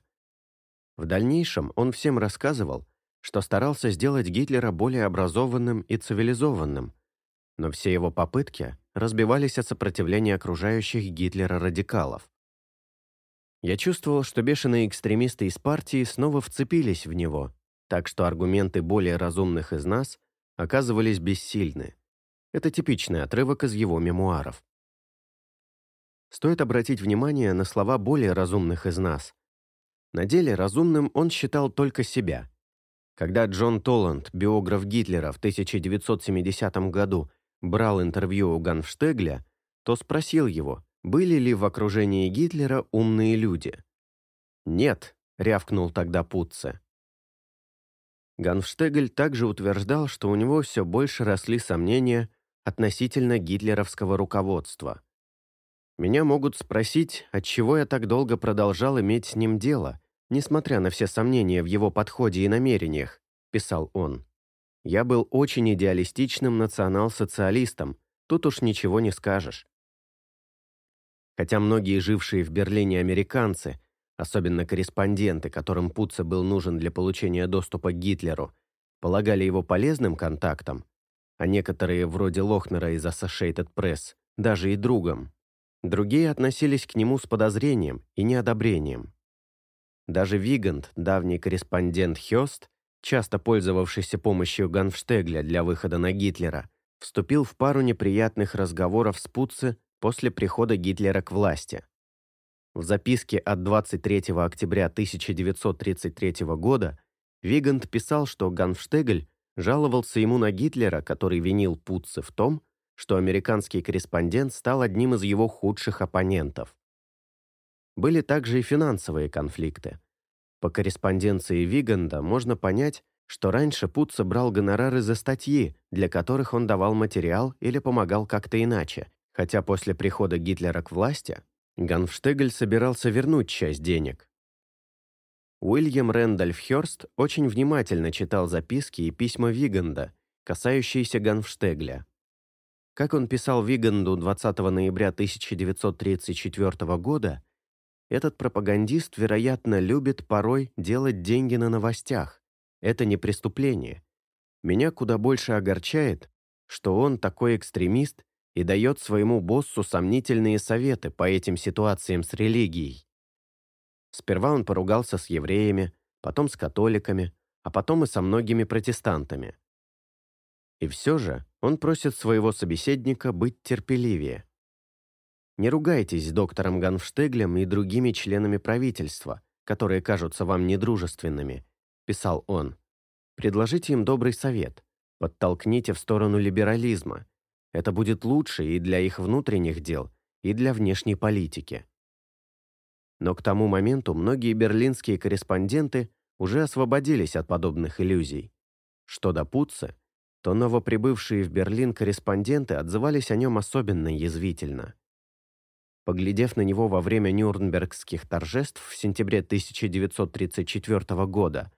В дальнейшем он всем рассказывал, что старался сделать Гитлера более образованным и цивилизованным, но все его попытки разбивались от сопротивления окружающих Гитлера радикалов. Я чувствовал, что бешеные экстремисты из партии снова вцепились в него, так что аргументы более разумных из нас оказывались бессильны. Это типичный отрывок из его мемуаров. Стоит обратить внимание на слова более разумных из нас. На деле разумным он считал только себя. Когда Джон Толланд, биограф Гитлера в 1970 году, брал интервью у Ганфштегля, то спросил его, были ли в окружении Гитлера умные люди. «Нет», — рявкнул тогда Путце. Ганфштегль также утверждал, что у него все больше росли сомнения относительно гитлеровского руководства. «Меня могут спросить, отчего я так долго продолжал иметь с ним дело, несмотря на все сомнения в его подходе и намерениях», — писал он. Я был очень идеалистичным национал-социалистом, тут уж ничего не скажешь. Хотя многие жившие в Берлине американцы, особенно корреспонденты, которым Путце был нужен для получения доступа к Гитлеру, полагали его полезным контактом, а некоторые, вроде Лохнера из Associated Press, даже и другом, другие относились к нему с подозрением и неодобрением. Даже Вигант, давний корреспондент Хёст, часто пользовавшийся помощью Ганфштегля для выхода на Гитлера, вступил в пару неприятных разговоров с Путце после прихода Гитлера к власти. В записке от 23 октября 1933 года Вигант писал, что Ганфштегль жаловался ему на Гитлера, который винил Путце в том, что американский корреспондент стал одним из его худших оппонентов. Были также и финансовые конфликты. По корреспонденции Виганда можно понять, что раньше Путце брал гонорары за статьи, для которых он давал материал или помогал как-то иначе, хотя после прихода Гитлера к власти Ганфштегель собирался вернуть часть денег. Уильям Рэндольф Хёрст очень внимательно читал записки и письма Виганда, касающиеся Ганфштегля. Как он писал Виганду 20 ноября 1934 года, этот пропагандист, вероятно, любит порой делать деньги на новостях. Это не преступление. Меня куда больше огорчает, что он такой экстремист и дает своему боссу сомнительные советы по этим ситуациям с религией. Сперва он поругался с евреями, потом с католиками, а потом и со многими протестантами. И все же он просит своего собеседника быть терпеливее. Не ругайтесь с доктором Ганфштеглем и другими членами правительства, которые кажутся вам недружественными, писал он. Предложите им добрый совет, подтолкните в сторону либерализма. Это будет лучше и для их внутренних дел, и для внешней политики. Но к тому моменту многие берлинские корреспонденты уже освободились от подобных иллюзий. Что до Путца, то новоприбывшие в Берлин корреспонденты отзывались о нем особенно язвительно. Поглядев на него во время Нюрнбергских торжеств в сентябре 1934 года,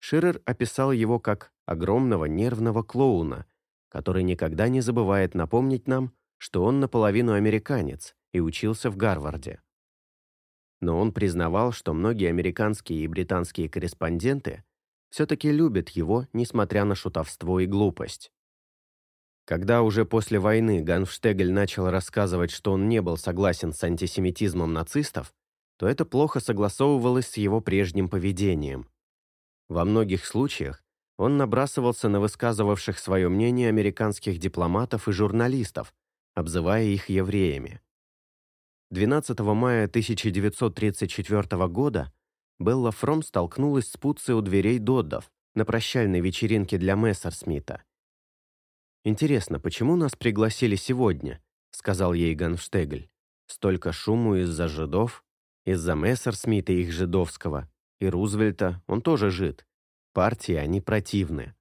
Ширер описал его как огромного нервного клоуна, который никогда не забывает напомнить нам, что он наполовину американец и учился в Гарварде. Но он признавал, что многие американские и британские корреспонденты все-таки любят его, несмотря на шутовство и глупость. Когда уже после войны Ганфштегель начал рассказывать, что он не был согласен с антисемитизмом нацистов, то это плохо согласовывалось с его прежним поведением. Во многих случаях он набрасывался на высказывавших свое мнение американских дипломатов и журналистов, обзывая их евреями. 12 мая 1934 года Белла Фром столкнулась с Пуцци у дверей Доддов на прощальной вечеринке для Мессерсмита. «Интересно, почему нас пригласили сегодня?» — сказал ей Ганштегль. «Столько шуму из-за жидов, из-за Мессерсмита их жидовского, и Рузвельта, он тоже жид. Партии они противны».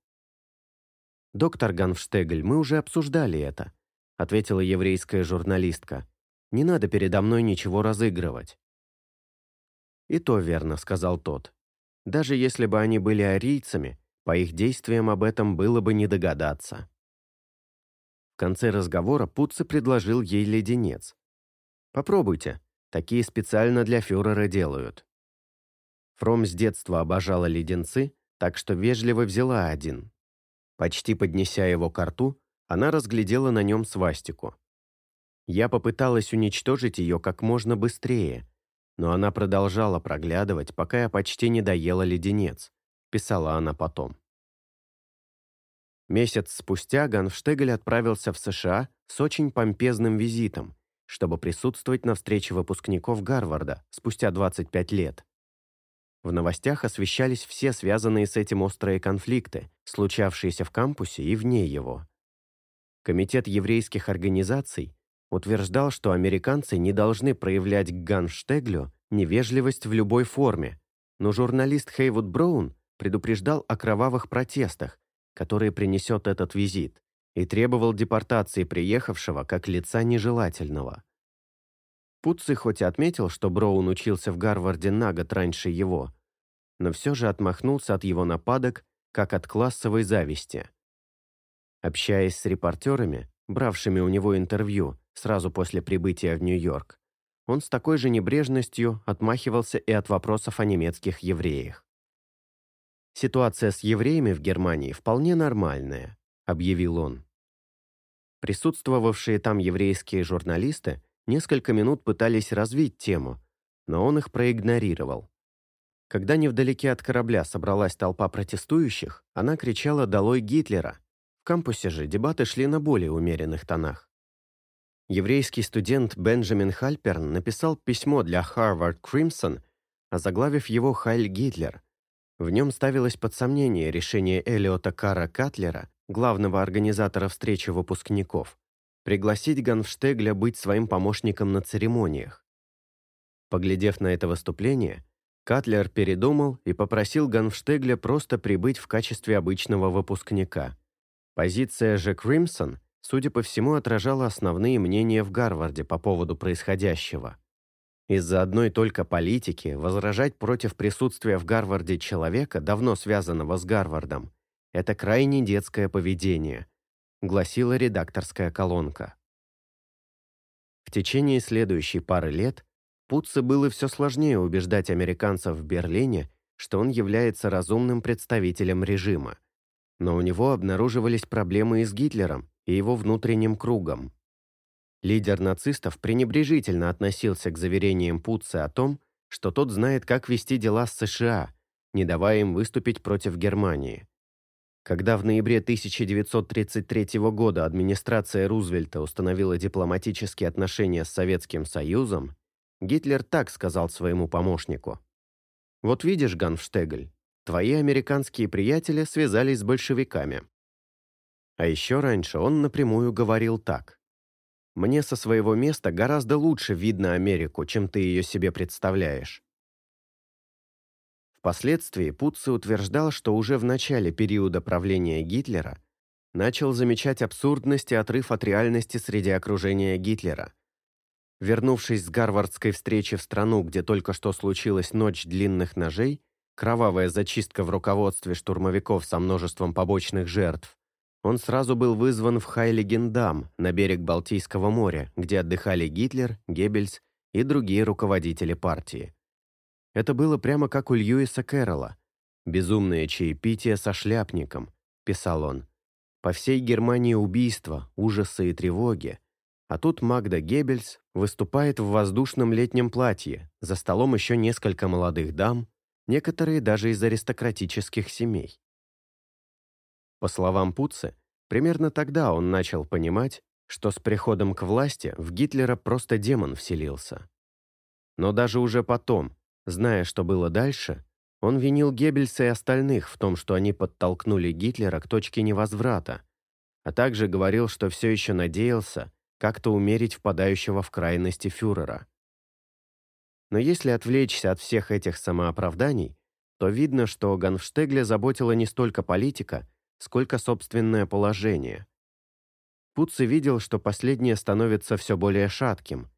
«Доктор Ганштегль, мы уже обсуждали это», — ответила еврейская журналистка. «Не надо передо мной ничего разыгрывать. «И то верно», — сказал тот. «Даже если бы они были арийцами, по их действиям об этом было бы не догадаться». В конце разговора Путце предложил ей леденец. «Попробуйте, такие специально для фюрера делают». Фром с детства обожала леденцы, так что вежливо взяла один. Почти поднеся его к рту, она разглядела на нем свастику. Я попыталась уничтожить ее как можно быстрее, но она продолжала проглядывать, пока я почти не доела леденец, писала она потом. Месяц спустя Ганфштегель отправился в США с очень помпезным визитом, чтобы присутствовать на встрече выпускников Гарварда спустя 25 лет. В новостях освещались все связанные с этим острые конфликты, случавшиеся в кампусе и вне его. Комитет еврейских организаций утверждал, что американцы не должны проявлять к Ганштеглю невежливость в любой форме, но журналист Хейвуд Браун предупреждал о кровавых протестах, которые принесет этот визит, и требовал депортации приехавшего как лица нежелательного. Пуцци хоть и отметил, что Броун учился в Гарварде на год раньше его, но все же отмахнулся от его нападок, как от классовой зависти. Общаясь с репортерами, бравшими у него интервью, сразу после прибытия в Нью-Йорк, он с такой же небрежностью отмахивался и от вопросов о немецких евреях. «Ситуация с евреями в Германии вполне нормальная», — объявил он. Присутствовавшие там еврейские журналисты несколько минут пытались развить тему, но он их проигнорировал. Когда невдалеке от корабля собралась толпа протестующих, она кричала «Долой Гитлера!», В кампусе же дебаты шли на более умеренных тонах. Еврейский студент Бенджамин Хальперн написал письмо для Harvard Crimson, озаглавив его «Хайль Гитлер». В нем ставилось под сомнение решение Элиота Кара Катлера, главного организатора встречи выпускников, пригласить Ганфштегля быть своим помощником на церемониях. Поглядев на это выступление, Катлер передумал и попросил Ганфштегля просто прибыть в качестве обычного выпускника. Позиция же Кримсон, судя по всему, отражала основные мнения в Гарварде по поводу происходящего. Из-за одной только политики возражать против присутствия в Гарварде человека, давно связанного с Гарвардом, это крайне детское поведение, гласила редакторская колонка. В течение следующей пары лет Путце было все сложнее убеждать американцев в Берлине, что он является разумным представителем режима. Но у него обнаруживались проблемы и с Гитлером, и его внутренним кругом. Лидер нацистов пренебрежительно относился к заверениям Путце о том, что тот знает, как вести дела с США, не давая им выступить против Германии. Когда в ноябре 1933 года администрация Рузвельта установила дипломатические отношения с Советским Союзом, Гитлер так сказал своему помощнику. «Вот видишь, Ганфштегль, твои американские приятели связались с большевиками». А еще раньше он напрямую говорил так. «Мне со своего места гораздо лучше видно Америку, чем ты ее себе представляешь. Впоследствии Путце утверждал, что уже в начале периода правления Гитлера начал замечать абсурдность и отрыв от реальности среди окружения Гитлера. Вернувшись с гарвардской встречи в страну, где только что случилась ночь длинных ножей, кровавая зачистка в руководстве штурмовиков со множеством побочных жертв, он сразу был вызван в Хайлигендам, на берег Балтийского моря, где отдыхали Гитлер, Геббельс и другие руководители партии. Это было прямо как у Льюиса Кэрролла. «Безумное чаепитие со шляпником», — писал он. «По всей Германии убийства, ужасы и тревоги. А тут Магда Геббельс выступает в воздушном летнем платье, за столом еще несколько молодых дам, некоторые даже из аристократических семей». По словам Пуце, примерно тогда он начал понимать, что с приходом к власти в Гитлера просто демон вселился. Но даже уже потом, Зная, что было дальше, он винил Геббельса и остальных в том, что они подтолкнули Гитлера к точке невозврата, а также говорил, что все еще надеялся как-то умерить впадающего в крайности фюрера. Но если отвлечься от всех этих самооправданий, то видно, что Ганфштегля заботила не столько политика, сколько собственное положение. Пуцци видел, что последнее становится все более шатким.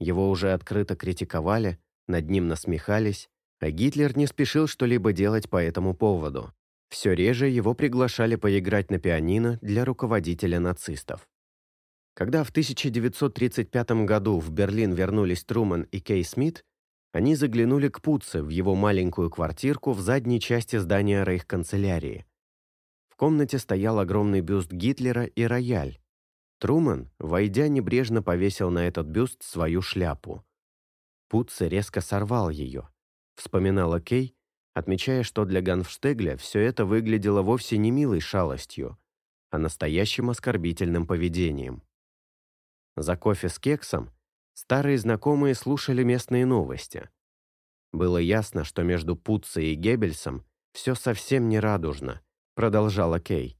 Его уже открыто критиковали, над ним насмехались, а Гитлер не спешил что-либо делать по этому поводу. Все реже его приглашали поиграть на пианино для руководителя нацистов. Когда в 1935 году в Берлин вернулись Труман и Кей Смит, они заглянули к Пуце в его маленькую квартирку в задней части здания рейхканцелярии. В комнате стоял огромный бюст Гитлера и рояль. Труман, войдя, небрежно повесил на этот бюст свою шляпу. Путце резко сорвал ее. Вспоминала Кей, отмечая, что для Ганфштегля все это выглядело вовсе не милой шалостью, а настоящим оскорбительным поведением. За кофе с кексом старые знакомые слушали местные новости. Было ясно, что между Путце и Геббельсом все совсем не радужно, продолжала Кей.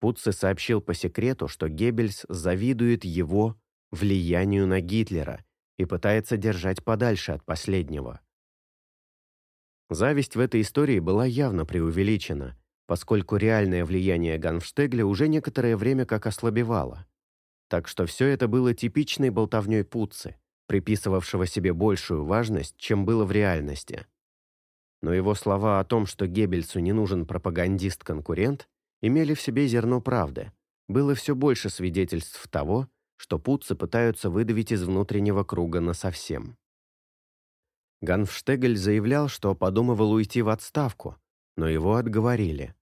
Путце сообщил по секрету, что Геббельс завидует его влиянию на Гитлера и пытается держать подальше от последнего. Зависть в этой истории была явно преувеличена, поскольку реальное влияние Ганфштегля уже некоторое время как ослабевало. Так что все это было типичной болтовней Пуцци, приписывавшего себе большую важность, чем было в реальности. Но его слова о том, что Геббельсу не нужен пропагандист-конкурент, имели в себе зерно правды. Было все больше свидетельств того, что путцы пытаются выдавить из внутреннего круга насовсем. Ганфштегель заявлял, что подумывал уйти в отставку, но его отговорили.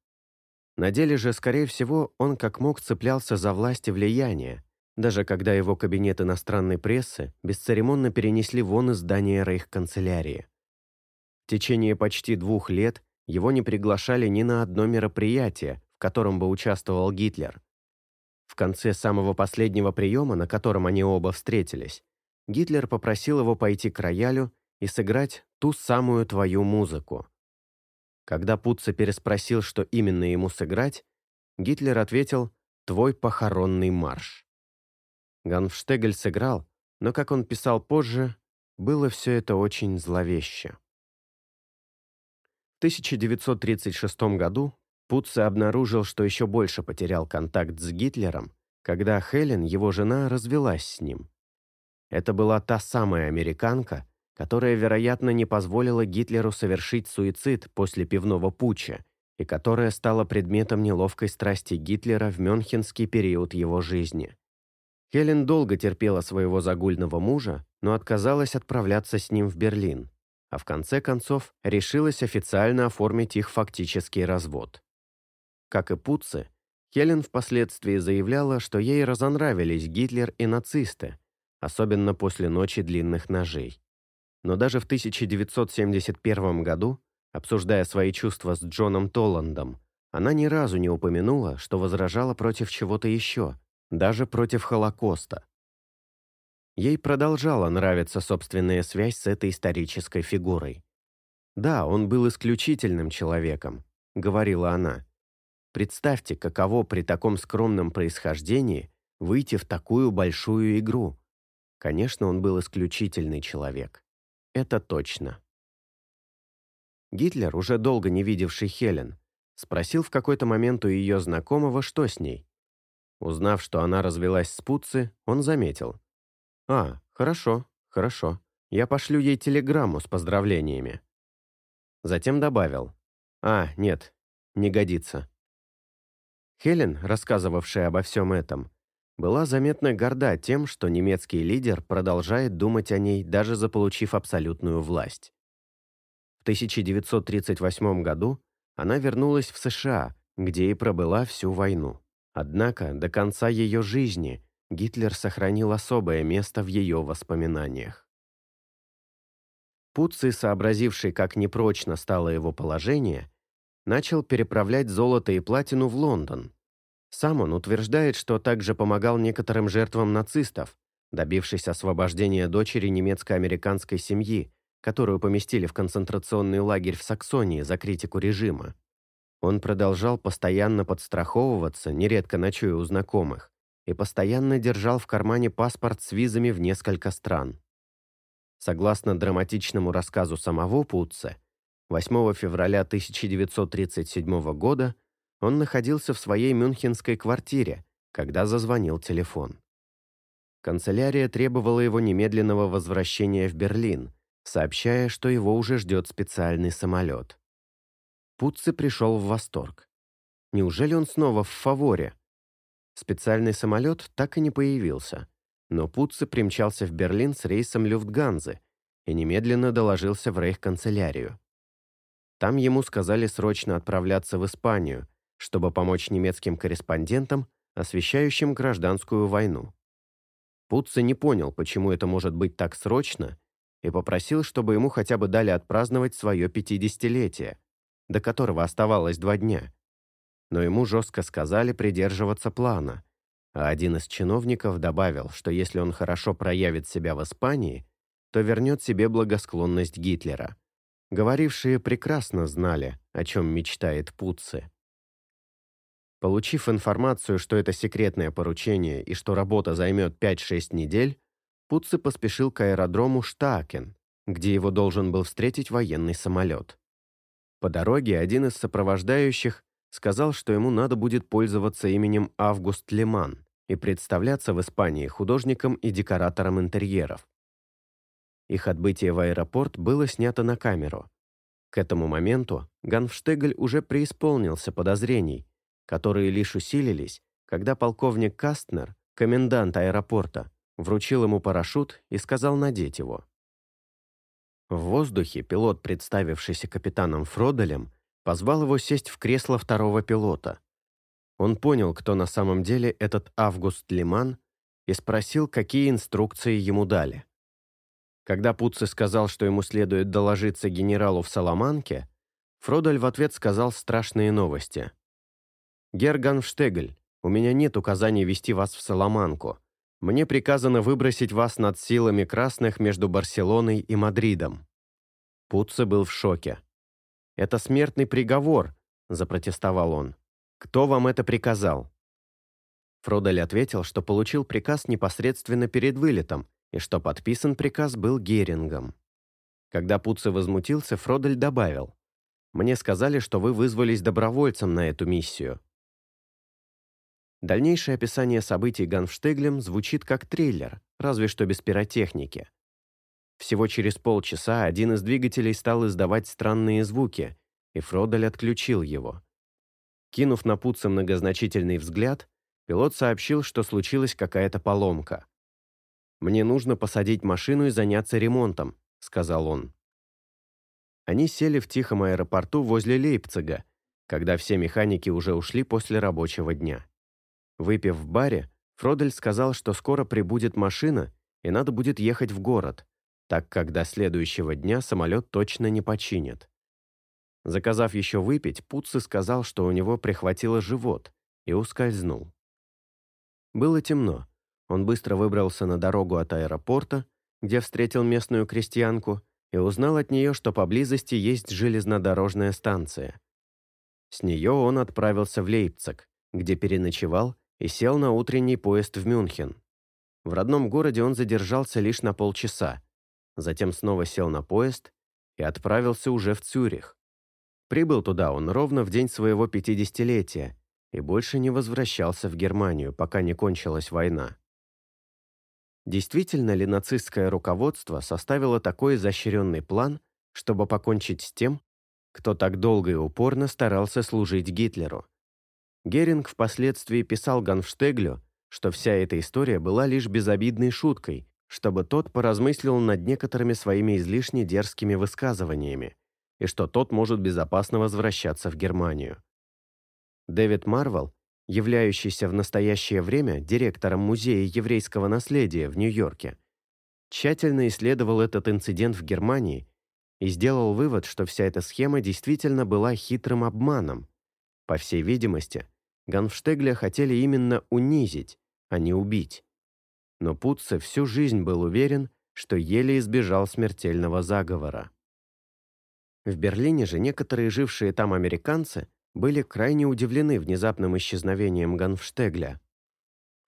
На деле же, скорее всего, он как мог цеплялся за власть и влияние, даже когда его кабинет иностранной прессы бесцеремонно перенесли вон из здания рейхканцелярии. В течение почти двух лет его не приглашали ни на одно мероприятие, в котором бы участвовал Гитлер, В конце самого последнего приема, на котором они оба встретились, Гитлер попросил его пойти к роялю и сыграть ту самую твою музыку. Когда Путце переспросил, что именно ему сыграть, Гитлер ответил «Твой похоронный марш». Ганфштегель сыграл, но, как он писал позже, было все это очень зловеще. В 1936 году Путце обнаружил, что еще больше потерял контакт с Гитлером, когда Хелен, его жена, развелась с ним. Это была та самая американка, которая, вероятно, не позволила Гитлеру совершить суицид после пивного путча и которая стала предметом неловкой страсти Гитлера в мюнхенский период его жизни. Хелен долго терпела своего загульного мужа, но отказалась отправляться с ним в Берлин, а в конце концов решилась официально оформить их фактический развод. Как и Пуцци, Хелен впоследствии заявляла, что ей разонравились Гитлер и нацисты, особенно после «Ночи длинных ножей». Но даже в 1971 году, обсуждая свои чувства с Джоном Толландом, она ни разу не упомянула, что возражала против чего-то еще, даже против Холокоста. Ей продолжала нравиться собственная связь с этой исторической фигурой. «Да, он был исключительным человеком», — говорила она. Представьте, каково при таком скромном происхождении выйти в такую большую игру. Конечно, он был исключительный человек. Это точно. Гитлер, уже долго не видевший Хелен, спросил в какой-то момент у ее знакомого, что с ней. Узнав, что она развелась с Пуцци, он заметил. «А, хорошо, хорошо. Я пошлю ей телеграмму с поздравлениями». Затем добавил. «А, нет, не годится. Хелен, рассказывавшая обо всем этом, была заметно горда тем, что немецкий лидер продолжает думать о ней, даже заполучив абсолютную власть. В 1938 году она вернулась в США, где и пробыла всю войну. Однако до конца ее жизни Гитлер сохранил особое место в ее воспоминаниях. Пуцци, сообразивший, как непрочно стало его положение, начал переправлять золото и платину в Лондон. Сам он утверждает, что также помогал некоторым жертвам нацистов, добившись освобождения дочери немецко-американской семьи, которую поместили в концентрационный лагерь в Саксонии за критику режима. Он продолжал постоянно подстраховываться, нередко ночуя у знакомых, и постоянно держал в кармане паспорт с визами в несколько стран. Согласно драматичному рассказу самого Путце, 8 февраля 1937 года он находился в своей мюнхенской квартире, когда зазвонил телефон. Канцелярия требовала его немедленного возвращения в Берлин, сообщая, что его уже ждет специальный самолет. Путце пришел в восторг. Неужели он снова в фаворе? Специальный самолет так и не появился, но Путце примчался в Берлин с рейсом Люфтганзы и немедленно доложился в рейх-канцелярию. Там ему сказали срочно отправляться в Испанию, чтобы помочь немецким корреспондентам, освещающим гражданскую войну. Путце не понял, почему это может быть так срочно, и попросил, чтобы ему хотя бы дали отпраздновать свое пятидесятилетие, до которого оставалось два дня. Но ему жестко сказали придерживаться плана, а один из чиновников добавил, что если он хорошо проявит себя в Испании, то вернет себе благосклонность Гитлера. Говорившие прекрасно знали, о чем мечтает Путце. Получив информацию, что это секретное поручение и что работа займет 5-6 недель, Путце поспешил к аэродрому Штакен, где его должен был встретить военный самолет. По дороге один из сопровождающих сказал, что ему надо будет пользоваться именем Август Леман и представляться в Испании художником и декоратором интерьеров. Их отбытие в аэропорт было снято на камеру. К этому моменту Ганфштегль уже преисполнился подозрений, которые лишь усилились, когда полковник Кастнер, комендант аэропорта, вручил ему парашют и сказал надеть его. В воздухе пилот, представившийся капитаном Фроделем, позвал его сесть в кресло второго пилота. Он понял, кто на самом деле этот Август Лиман, и спросил, какие инструкции ему дали. Когда Пуцци сказал, что ему следует доложиться генералу в Саламанке, Фродаль в ответ сказал страшные новости. «Герган Штегель, У меня нет указаний вести вас в Соломанку. Мне приказано выбросить вас над силами красных между Барселоной и Мадридом». Путце был в шоке. «Это смертный приговор», — запротестовал он. «Кто вам это приказал?» Фродель ответил, что получил приказ непосредственно перед вылетом и что подписан приказ был Герингом. Когда Пуцци возмутился, Фродель добавил, «Мне сказали, что вы вызвались добровольцем на эту миссию». Дальнейшее описание событий Ганфштеглем звучит как триллер, разве что без пиротехники. Всего через полчаса один из двигателей стал издавать странные звуки, и Фродель отключил его. Кинув на Пуца многозначительный взгляд, пилот сообщил, что случилась какая-то поломка. «Мне нужно посадить машину и заняться ремонтом», — сказал он. Они сели в тихом аэропорту возле Лейпцига, когда все механики уже ушли после рабочего дня. Выпив в баре, Фродель сказал, что скоро прибудет машина, и надо будет ехать в город, так как до следующего дня самолет точно не починят. Заказав еще выпить, Пуцци сказал, что у него прихватило живот, и ускользнул. Было темно. Он быстро выбрался на дорогу от аэропорта, где встретил местную крестьянку, и узнал от нее, что поблизости есть железнодорожная станция. С нее он отправился в Лейпциг, где переночевал и сел на утренний поезд в Мюнхен. В родном городе он задержался лишь на полчаса, затем снова сел на поезд и отправился уже в Цюрих. Прибыл туда он ровно в день своего пятидесятилетия и больше не возвращался в Германию, пока не кончилась война. Действительно ли нацистское руководство составило такой изощренный план, чтобы покончить с тем, кто так долго и упорно старался служить Гитлеру? Геринг впоследствии писал Ганфштеглю, что вся эта история была лишь безобидной шуткой, чтобы тот поразмыслил над некоторыми своими излишне дерзкими высказываниями, и что тот может безопасно возвращаться в Германию. Дэвид Марвел, являющийся в настоящее время директором Музея еврейского наследия в Нью-Йорке, тщательно исследовал этот инцидент в Германии и сделал вывод, что вся эта схема действительно была хитрым обманом. По всей видимости, Ганфштегля хотели именно унизить, а не убить. Но Путце всю жизнь был уверен, что еле избежал смертельного заговора. В Берлине же некоторые жившие там американцы были крайне удивлены внезапным исчезновением Ганфштегля.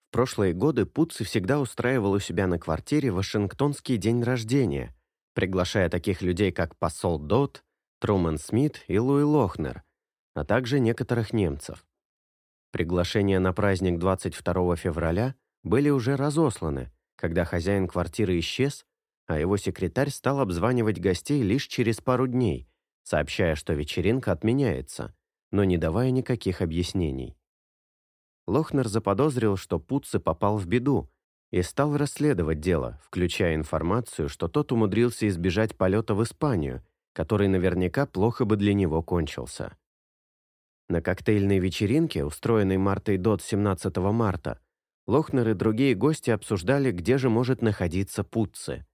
В прошлые годы Путце всегда устраивал у себя на квартире Вашингтонский день рождения, приглашая таких людей, как посол Дот, Труман Смит и Луи Лохнер, а также некоторых немцев. Приглашения на праздник 22 февраля были уже разосланы, когда хозяин квартиры исчез, а его секретарь стал обзванивать гостей лишь через пару дней, сообщая, что вечеринка отменяется, но не давая никаких объяснений. Лохнер заподозрил, что Путце попал в беду, и стал расследовать дело, включая информацию, что тот умудрился избежать полета в Испанию, который наверняка плохо бы для него кончился. На коктейльной вечеринке, устроенной Мартой Дот 17 марта, Лохнер и другие гости обсуждали, где же может находиться Путце.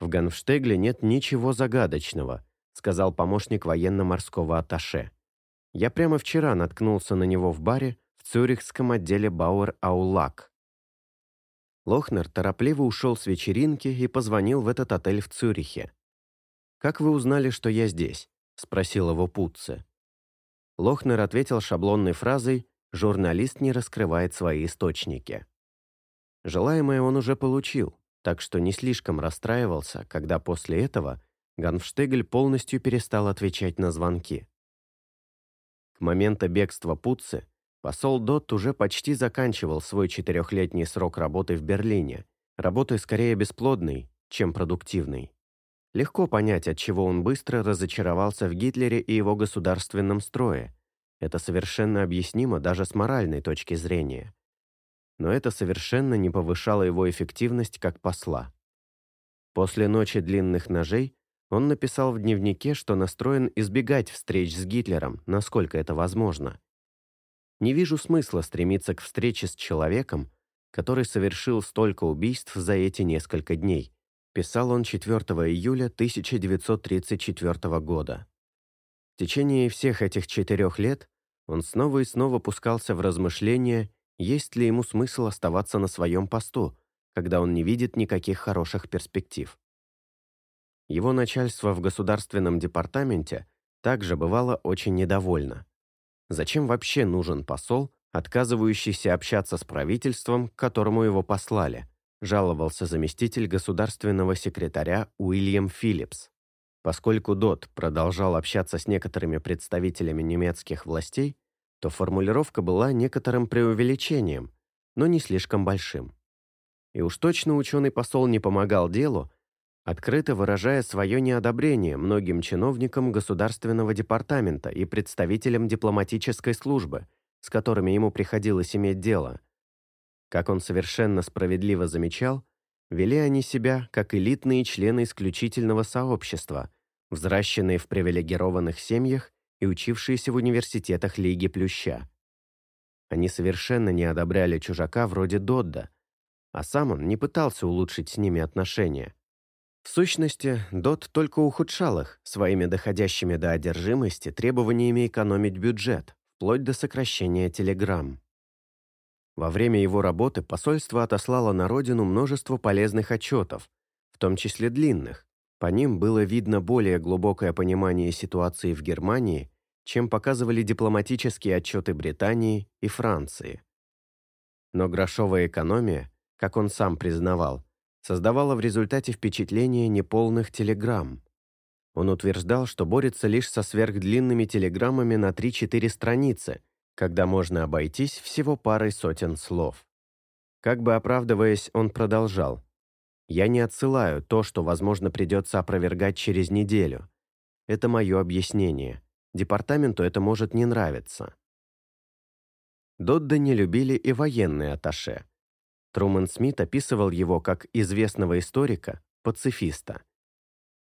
«В Ганфштегле нет ничего загадочного», сказал помощник военно-морского атташе. «Я прямо вчера наткнулся на него в баре в цюрихском отделе Бауэр Аулак». Лохнер торопливо ушел с вечеринки и позвонил в этот отель в Цюрихе. «Как вы узнали, что я здесь?» – спросил его Путце. Лохнер ответил шаблонной фразой «Журналист не раскрывает свои источники». Желаемое он уже получил, так что не слишком расстраивался, когда после этого Ганфштегель полностью перестал отвечать на звонки. К моменту бегства Путце посол Дот уже почти заканчивал свой четырехлетний срок работы в Берлине, работой скорее бесплодной, чем продуктивной. Легко понять, от чего он быстро разочаровался в Гитлере и его государственном строе. Это совершенно объяснимо даже с моральной точки зрения. Но это совершенно не повышало его эффективность как посла. После ночи длинных ножей он написал в дневнике, что настроен избегать встреч с Гитлером, насколько это возможно. «Не вижу смысла стремиться к встрече с человеком, который совершил столько убийств за эти несколько дней», Писал он 4 июля 1934 года. В течение всех этих четырех лет он снова и снова пускался в размышления, есть ли ему смысл оставаться на своем посту, когда он не видит никаких хороших перспектив. Его начальство в государственном департаменте также бывало очень недовольно. Зачем вообще нужен посол, отказывающийся общаться с правительством, к которому его послали, жаловался заместитель государственного секретаря Уильям Филлипс. Поскольку Дот продолжал общаться с некоторыми представителями немецких властей, то формулировка была некоторым преувеличением, но не слишком большим. И уж точно ученый-посол не помогал делу, открыто выражая свое неодобрение многим чиновникам Государственного департамента и представителям дипломатической службы, с которыми ему приходилось иметь дело. Как он совершенно справедливо замечал, вели они себя как элитные члены исключительного сообщества, взращенные в привилегированных семьях и учившиеся в университетах Лиги Плюща. Они совершенно не одобряли чужака вроде Додда, а сам он не пытался улучшить с ними отношения. В сущности, Дот только ухудшал их своими доходящими до одержимости требованиями экономить бюджет, вплоть до сокращения телеграмм. Во время его работы посольство отослало на родину множество полезных отчетов, в том числе длинных, по ним было видно более глубокое понимание ситуации в Германии, чем показывали дипломатические отчеты Британии и Франции. Но грошовая экономия, как он сам признавал, создавала в результате впечатление неполных телеграмм. Он утверждал, что борется лишь со сверхдлинными телеграммами на 3-4 страницы, когда можно обойтись всего парой сотен слов. Как бы оправдываясь, он продолжал – я не отсылаю то, что, возможно, придется опровергать через неделю. Это мое объяснение. Департаменту это может не нравиться. Додда не любили и военные атташе. Трумэн Смит описывал его как известного историка, пацифиста.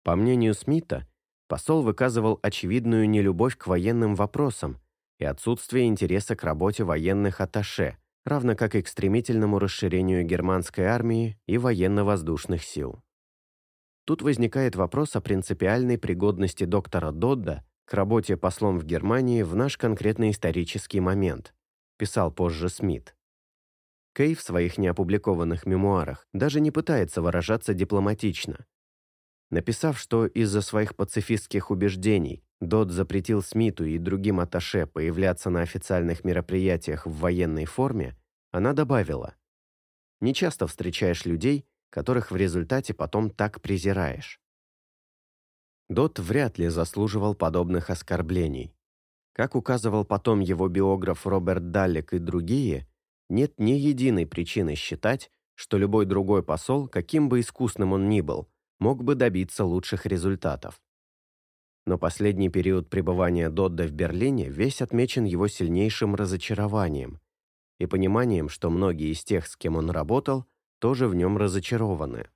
По мнению Смита, посол выказывал очевидную нелюбовь к военным вопросам и отсутствие интереса к работе военных атташе – равно как и к стремительному расширению германской армии и военно-воздушных сил. Тут возникает вопрос о принципиальной пригодности доктора Додда к работе послом в Германии в наш конкретный исторический момент, писал позже Смит. Кей в своих неопубликованных мемуарах даже не пытается выражаться дипломатично. Написав, что из-за своих пацифистских убеждений Дод запретил Смиту и другим атташе появляться на официальных мероприятиях в военной форме, она добавила, «Не часто встречаешь людей, которых в результате потом так презираешь». Дот вряд ли заслуживал подобных оскорблений. Как указывал потом его биограф Роберт Даллек и другие, нет ни единой причины считать, что любой другой посол, каким бы искусным он ни был, мог бы добиться лучших результатов. Но последний период пребывания Додда в Берлине весь отмечен его сильнейшим разочарованием и пониманием, что многие из тех, с кем он работал, тоже в нем разочарованы.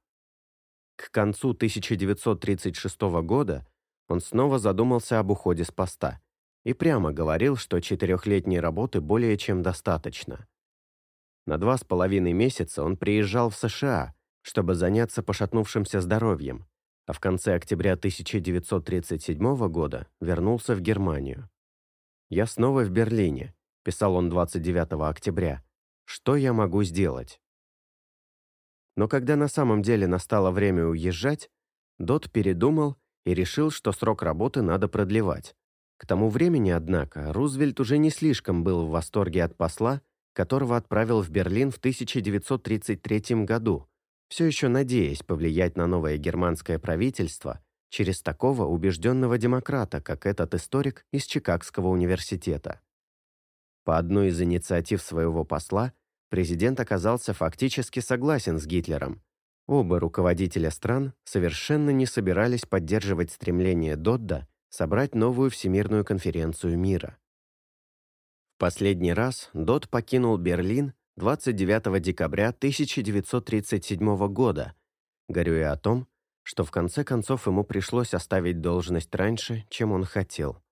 К концу 1936 года он снова задумался об уходе с поста и прямо говорил, что четырехлетней работы более чем достаточно. На два с половиной месяца он приезжал в США, чтобы заняться пошатнувшимся здоровьем, а в конце октября 1937 года вернулся в Германию. «Я снова в Берлине», — писал он 29 октября. «Что я могу сделать?» Но когда на самом деле настало время уезжать, Дот передумал и решил, что срок работы надо продлевать. К тому времени, однако, Рузвельт уже не слишком был в восторге от посла, которого отправил в Берлин в 1933 году, все еще надеясь повлиять на новое германское правительство через такого убежденного демократа, как этот историк из Чикагского университета. По одной из инициатив своего посла президент оказался фактически согласен с Гитлером. Оба руководителя стран совершенно не собирались поддерживать стремление Додда собрать новую Всемирную конференцию мира. Последний раз Дод покинул Берлин 29 декабря 1937 года, горюя о том, что в конце концов ему пришлось оставить должность раньше, чем он хотел.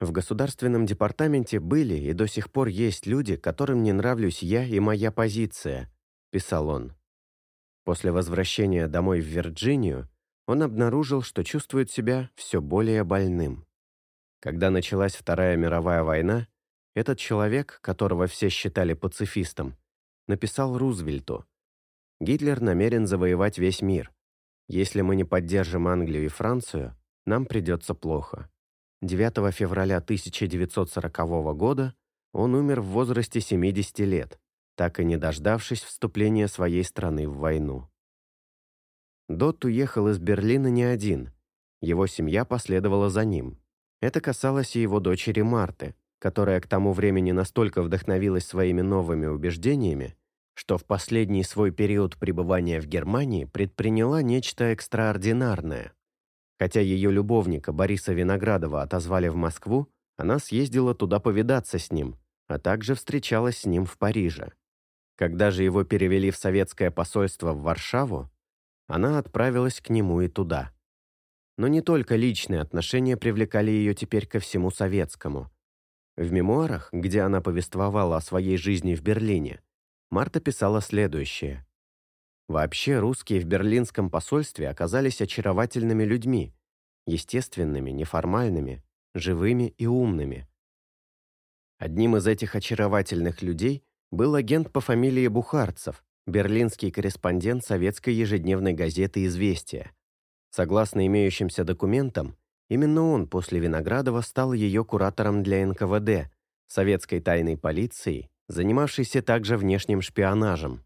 В государственном департаменте были и до сих пор есть люди, которым не нравлюсь я и моя позиция, писал он. После возвращения домой в Вирджинию он обнаружил, что чувствует себя все более больным. Когда началась Вторая мировая война, этот человек, которого все считали пацифистом, написал Рузвельту. «Гитлер намерен завоевать весь мир. Если мы не поддержим Англию и Францию, нам придется плохо». 9 февраля 1940 года он умер в возрасте 70 лет, так и не дождавшись вступления своей страны в войну. Дот уехал из Берлина не один. Его семья последовала за ним. Это касалось и его дочери Марты, которая к тому времени настолько вдохновилась своими новыми убеждениями, что в последний свой период пребывания в Германии предприняла нечто экстраординарное. Хотя ее любовника Бориса Виноградова отозвали в Москву, она съездила туда повидаться с ним, а также встречалась с ним в Париже. Когда же его перевели в советское посольство в Варшаву, она отправилась к нему и туда. Но не только личные отношения привлекали ее теперь ко всему советскому. В мемуарах, где она повествовала о своей жизни в Берлине, Марта писала следующее. Вообще, русские в берлинском посольстве оказались очаровательными людьми, естественными, неформальными, живыми и умными. Одним из этих очаровательных людей был агент по фамилии Бухарцев, берлинский корреспондент советской ежедневной газеты «Известия». Согласно имеющимся документам, именно он после Виноградова стал ее куратором для НКВД, советской тайной полиции, занимавшейся также внешним шпионажем.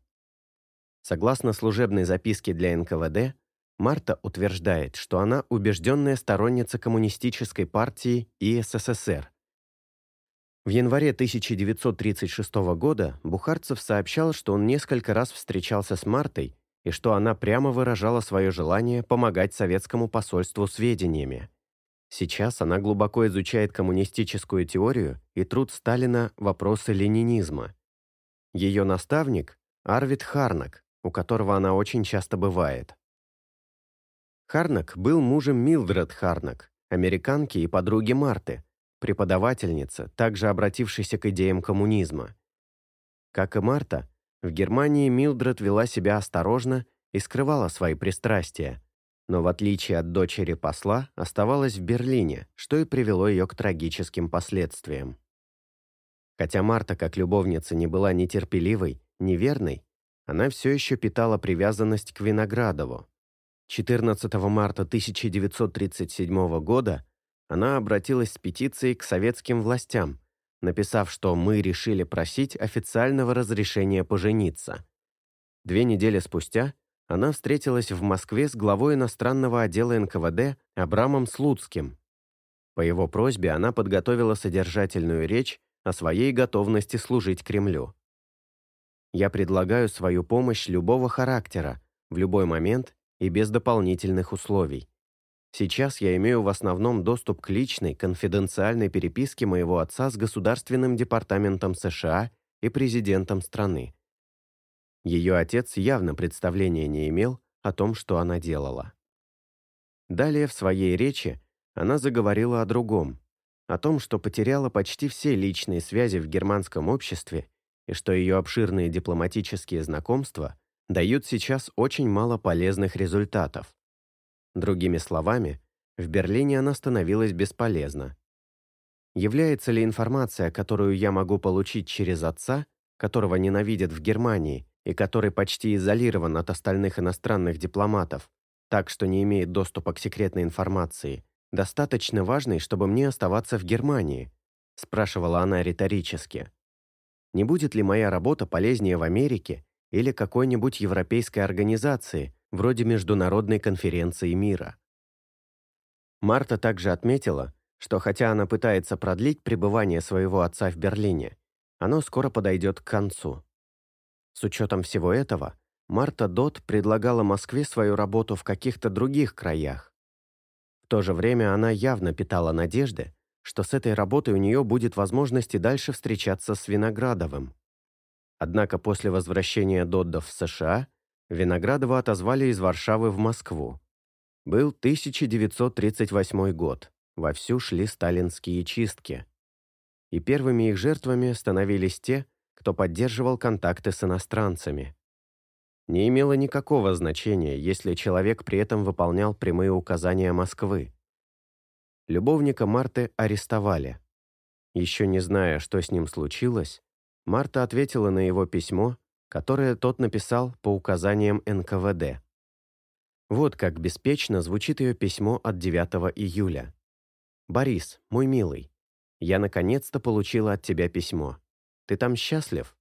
Согласно служебной записке для НКВД, Марта утверждает, что она убежденная сторонница коммунистической партии и СССР. В январе 1936 года Бухарцев сообщал, что он несколько раз встречался с Мартой и что она прямо выражала свое желание помогать советскому посольству сведениями. Сейчас она глубоко изучает коммунистическую теорию и труд Сталина «Вопросы ленинизма». Ее наставник – Арвид Харнак, у которого она очень часто бывает. Харнак был мужем Милдред Харнак, американки и подруги Марты, преподавательница, также обратившейся к идеям коммунизма. Как и Марта, в Германии Милдред вела себя осторожно и скрывала свои пристрастия, но в отличие от дочери посла оставалась в Берлине, что и привело ее к трагическим последствиям. Хотя Марта как любовница не была ни терпеливой, ни верной, она все еще питала привязанность к Виноградову. 14 марта 1937 года она обратилась с петицией к советским властям, написав, что мы решили просить официального разрешения пожениться. Две недели спустя она встретилась в Москве с главой иностранного отдела НКВД Абрамом Слуцким. По его просьбе она подготовила содержательную речь о своей готовности служить Кремлю. Я предлагаю свою помощь любого характера, в любой момент и без дополнительных условий. Сейчас я имею в основном доступ к личной, конфиденциальной переписке моего отца с Государственным департаментом США и президентом страны. Ее отец явно представления не имел о том, что она делала. Далее в своей речи она заговорила о другом, о том, что потеряла почти все личные связи в германском обществе и что ее обширные дипломатические знакомства дают сейчас очень мало полезных результатов. Другими словами, в Берлине она становилась бесполезна. Является ли информация, которую я могу получить через отца, которого ненавидят в Германии и который почти изолирован от остальных иностранных дипломатов, так что не имеет доступа к секретной информации, достаточно важной, чтобы мне оставаться в Германии? спрашивала она риторически. Не будет ли моя работа полезнее в Америке или какой-нибудь европейской организации, вроде Международной конференции мира? Марта также отметила, что хотя она пытается продлить пребывание своего отца в Берлине, оно скоро подойдет к концу. С учетом всего этого, Марта Дот предлагала Москве свою работу в каких-то других краях. В то же время она явно питала надежды, что с этой работой у нее будет возможность и дальше встречаться с Виноградовым. Однако после возвращения Додда в США Виноградова отозвали из Варшавы в Москву. Был 1938 год, вовсю шли сталинские чистки. И первыми их жертвами становились те, кто поддерживал контакты с иностранцами. Не имело никакого значения, если человек при этом выполнял прямые указания Москвы любовника Марты арестовали. Еще не зная, что с ним случилось, Марта ответила на его письмо, которое тот написал по указаниям НКВД. Вот как беспечно звучит ее письмо от 9 июля. «Борис, мой милый, я наконец-то получила от тебя письмо. Ты там счастлив?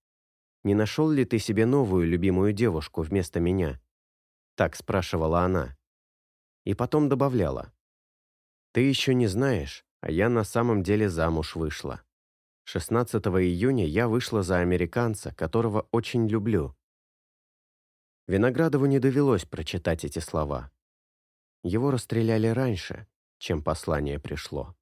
Не нашел ли ты себе новую любимую девушку вместо меня?» Так спрашивала она. И потом добавляла. «Ты еще не знаешь, а я на самом деле замуж вышла. 16 июня я вышла за американца, которого очень люблю. Виноградову не довелось прочитать эти слова. Его расстреляли раньше, чем послание пришло.